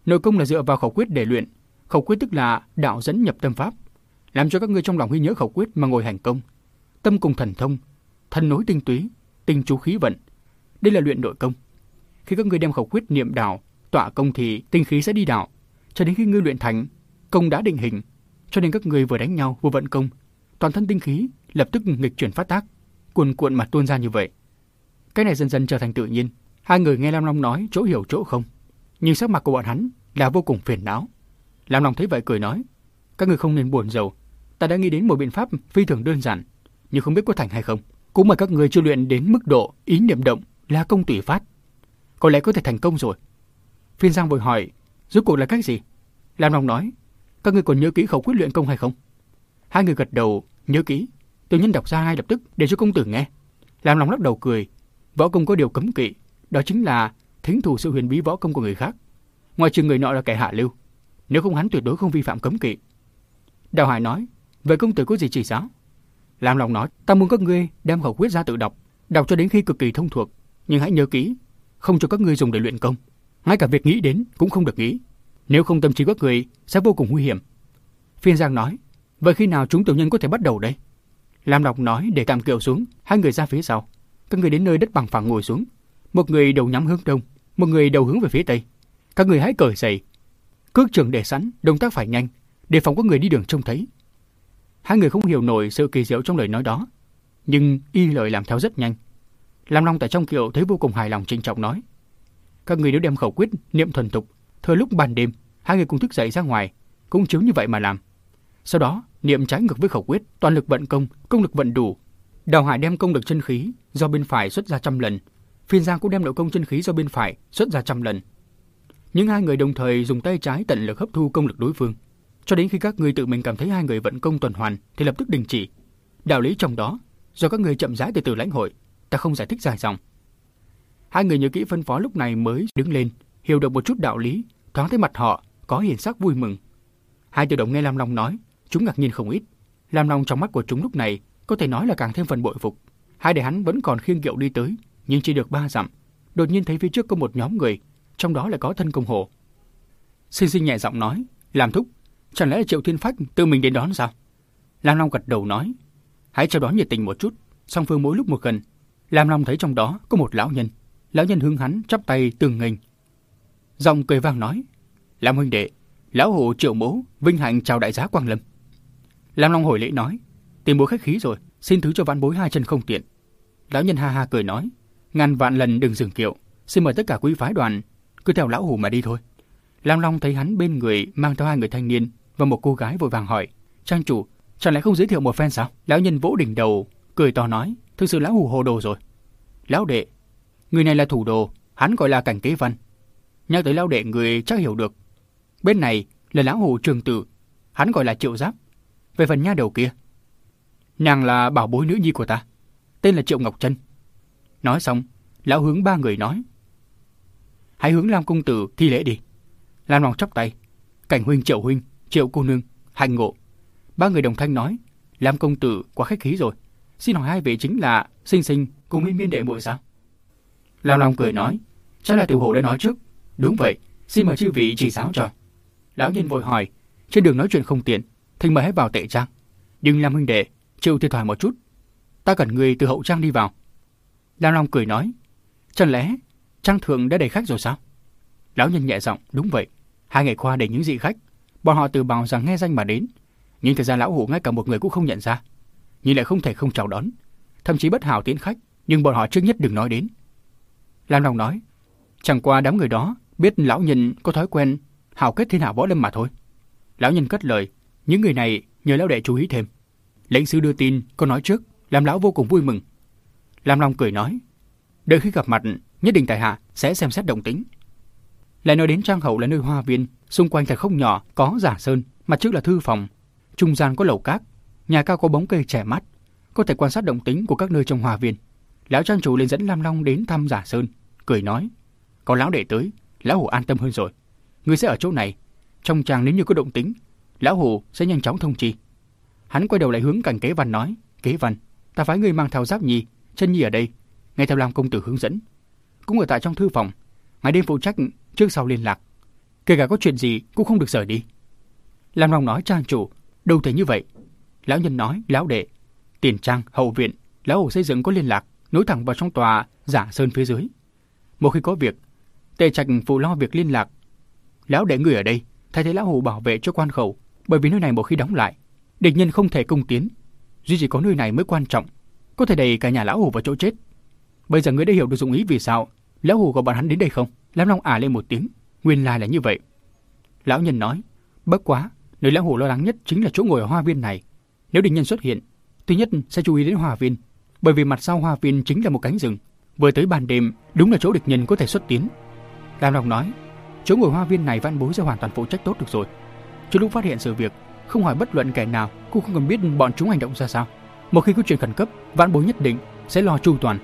Nội công là dựa vào khẩu quyết để luyện, khẩu quyết tức là đạo dẫn nhập tâm pháp, làm cho các ngươi trong lòng ghi nhớ khẩu quyết mà ngồi hành công. Tâm cùng thần thông, thân nối tinh túy, tinh chú khí vận. Đây là luyện nội công. Khi các ngươi đem khẩu quyết niệm đạo, tọa công thì tinh khí sẽ đi đạo, cho đến khi ngươi luyện thành, công đã định hình, cho nên các người vừa đánh nhau vừa vận công, toàn thân tinh khí lập tức nghịch chuyển phát tác, cuồn cuộn mà tuôn ra như vậy. Cái này dần dần trở thành tự nhiên. Hai người nghe Lam Long nói chỗ hiểu chỗ không, nhưng sắc mặt của bọn hắn là vô cùng phiền não. Lam Long thấy vậy cười nói, các người không nên buồn rầu, ta đã nghĩ đến một biện pháp phi thường đơn giản, nhưng không biết có thành hay không. Cũng mà các người chưa luyện đến mức độ ý niệm động là công tùy phát. Có lẽ có thể thành công rồi. Phiên Giang vội hỏi, rốt cuộc là cách gì? Lam Long nói, các người còn nhớ kỹ khẩu quyết luyện công hay không? Hai người gật đầu, nhớ kỹ. Tiểu nhân đọc ra ngay lập tức để cho công tử nghe. làm lòng lắc đầu cười, võ công có điều cấm kỵ, đó chính là thính thủ sự huyền bí võ công của người khác. Ngoài trừ người nọ là kẻ hạ lưu, nếu không hắn tuyệt đối không vi phạm cấm kỵ. Đào Hải nói, vậy công tử có gì chỉ giáo? làm lòng nói, ta muốn các ngươi đem khẩu quyết ra tự đọc, đọc cho đến khi cực kỳ thông thuộc, nhưng hãy nhớ kỹ, không cho các ngươi dùng để luyện công. Ngay cả việc nghĩ đến cũng không được nghĩ. Nếu không tâm trí các người sẽ vô cùng nguy hiểm. Phiên Giang nói, vậy khi nào chúng tiểu nhân có thể bắt đầu đây? Lam Đọc nói để tạm kiệu xuống, hai người ra phía sau. Các người đến nơi đất bằng phẳng ngồi xuống. Một người đầu nhắm hướng đông, một người đầu hướng về phía tây. Các người hãy cởi giày. Cước trường để sẵn, động tác phải nhanh, để phòng có người đi đường trông thấy. Hai người không hiểu nổi sự kỳ diệu trong lời nói đó, nhưng y lời làm theo rất nhanh. Lam Long tại trong kiệu thấy vô cùng hài lòng trinh trọng nói. Các người nếu đem khẩu quyết, niệm thuần tục, thời lúc ban đêm, hai người cùng thức dậy ra ngoài, cũng chiếu như vậy mà làm. Sau đó, niệm trái ngược với khẩu quyết, toàn lực vận công, công lực vận đủ. Đào Hải đem công lực chân khí do bên phải xuất ra trăm lần, Phiên Giang cũng đem nội công chân khí do bên phải xuất ra trăm lần. Những hai người đồng thời dùng tay trái tận lực hấp thu công lực đối phương, cho đến khi các người tự mình cảm thấy hai người vận công tuần hoàn thì lập tức đình chỉ. Đạo lý trong đó, do các người chậm rãi từ từ lãnh hội, ta không giải thích dài dòng. Hai người nhớ kỹ phân phó lúc này mới đứng lên, hiểu được một chút đạo lý, thoáng thấy mặt họ có hiện sắc vui mừng. Hai tiểu đồng nghe Lam Long nói, chúng ngạc nhiên không ít. Lam Long trong mắt của chúng lúc này có thể nói là càng thêm phần bội phục. Hai để hắn vẫn còn khiêng kiệu đi tới, nhưng chỉ được ba dặm, đột nhiên thấy phía trước có một nhóm người, trong đó lại có thân công hồ. Sinh sinh nhẹ giọng nói, làm thúc, chẳng lẽ là Triệu Thiên Phách tự mình đến đón sao? Lam Long gật đầu nói, hãy chào đón nhiệt tình một chút, song phương mỗi lúc một gần. Lam Long thấy trong đó có một lão nhân, lão nhân hướng hắn chắp tay tường nghênh dòng cười vang nói, Lam huynh đệ, lão hồ Triệu mố, vinh hạnh chào đại giá Quang Lâm. Lam Long hồi lễ nói, tìm bố khách khí rồi, xin thứ cho vãn bối hai chân không tiện. Lão nhân ha ha cười nói, ngàn vạn lần đừng dừng kiệu, xin mời tất cả quý phái đoàn cứ theo lão hủ mà đi thôi. Lam Long thấy hắn bên người mang theo hai người thanh niên và một cô gái vội vàng hỏi, trang chủ, chẳng lẽ không giới thiệu một phen sao? Lão nhân vỗ đỉnh đầu, cười to nói, thực sự lão hủ hồ đồ rồi. Lão đệ, người này là thủ đồ, hắn gọi là cảnh kế văn. Nhắc tới lão đệ người chắc hiểu được. Bên này là lão hồ trường tử, hắn gọi là triệu giáp. Về phần nha đầu kia, nàng là bảo bối nữ nhi của ta, tên là Triệu Ngọc Trân. Nói xong, lão hướng ba người nói. Hãy hướng Lam Công Tử thi lễ đi. Lam Long chắp tay. Cảnh huynh Triệu huynh, Triệu cô nương, hành ngộ. Ba người đồng thanh nói. Lam Công Tử quá khách khí rồi. Xin hỏi hai vị chính là sinh sinh cùng minh miên đệ muội sao? Lam Long cười nói. Chắc là tiểu hồ đã nói trước. Đúng vậy, xin mời chư vị chỉ giáo cho. Lão nhân vội hỏi. Trên đường nói chuyện không tiện, thỉnh mời hãy vào tệ trang. Nhưng làm huynh đệ, chịu thiệt thòi một chút. Ta cần người từ hậu trang đi vào. Lam Long cười nói, chẳng lẽ Trang Thượng đã đầy khách rồi sao? Lão nhân nhẹ giọng, đúng vậy. Hai ngày qua đầy những dị khách, bọn họ từ bảo rằng nghe danh mà đến. Nhưng thời gian lão hủ ngay cả một người cũng không nhận ra. Nhưng lại không thể không chào đón. Thậm chí bất hảo tiến khách, nhưng bọn họ trước nhất đừng nói đến. Lam Long nói, chẳng qua đám người đó biết lão nhân có thói quen hào kết thiên hạ võ lâm mà thôi. Lão nhân cất lời, những người này nhờ lão đệ chú ý thêm. Lệnh sư đưa tin, có nói trước, làm lão vô cùng vui mừng. Lam Long cười nói, đợi khi gặp mặt, nhất định tại hạ sẽ xem xét động tính. Lại nói đến trang hậu là nơi hoa viên, xung quanh thật không nhỏ, có giả sơn, mặt trước là thư phòng, trung gian có lầu cát, nhà cao có bóng cây trẻ mắt, có thể quan sát động tính của các nơi trong hoa viên. Lão trang chủ liền dẫn Lam Long đến thăm giả sơn, cười nói, có lão đệ tới, lão hồ an tâm hơn rồi. Ngươi sẽ ở chỗ này, trong trang nếu như có động tính, lão hồ sẽ nhanh chóng thông chi. Hắn quay đầu lại hướng cảnh kế văn nói, kế văn, ta phái ngươi mang theo giáp nhi, chân nhi ở đây, ngay theo làm công tử hướng dẫn. Cũng ở tại trong thư phòng, ngày đêm phụ trách trước sau liên lạc. Kể cả có chuyện gì cũng không được rời đi. làm lòng nói trang chủ, đâu thể như vậy. Lão nhân nói, lão đệ, tiền trang, hậu viện, lão hồ xây dựng có liên lạc, nối thẳng vào trong tòa giả sơn phía dưới. Một khi có việc, tề trạch phụ lo việc liên lạc. Lão đệ người ở đây, thay thế lão hồ bảo vệ cho quan khẩu, bởi vì nơi này một khi đóng lại, địch nhân không thể công tiến. Duy chỉ có nơi này mới quan trọng, có thể đẩy cả nhà lão hồ vào chỗ chết. Bây giờ ngươi đã hiểu được dụng ý vì sao lão hồ gọi bọn hắn đến đây không? Lam Long ả lên một tiếng, nguyên lai là như vậy. Lão nhân nói, bất quá, nơi lão hồ lo lắng nhất chính là chỗ ngồi ở hoa viên này. Nếu địch nhân xuất hiện, thứ nhất sẽ chú ý đến hoa viên, bởi vì mặt sau hoa viên chính là một cánh rừng. Vừa tới ban đêm, đúng là chỗ địch nhân có thể xuất tiến. Lam Long nói, chỗ ngồi hoa viên này văn bối sẽ hoàn toàn phụ trách tốt được rồi. Chứ lúc phát hiện sự việc, không hỏi bất luận kẻ nào, cũng không cần biết bọn chúng hành động ra sao. Một khi có chuyện khẩn cấp, văn bối nhất định sẽ lo chu toàn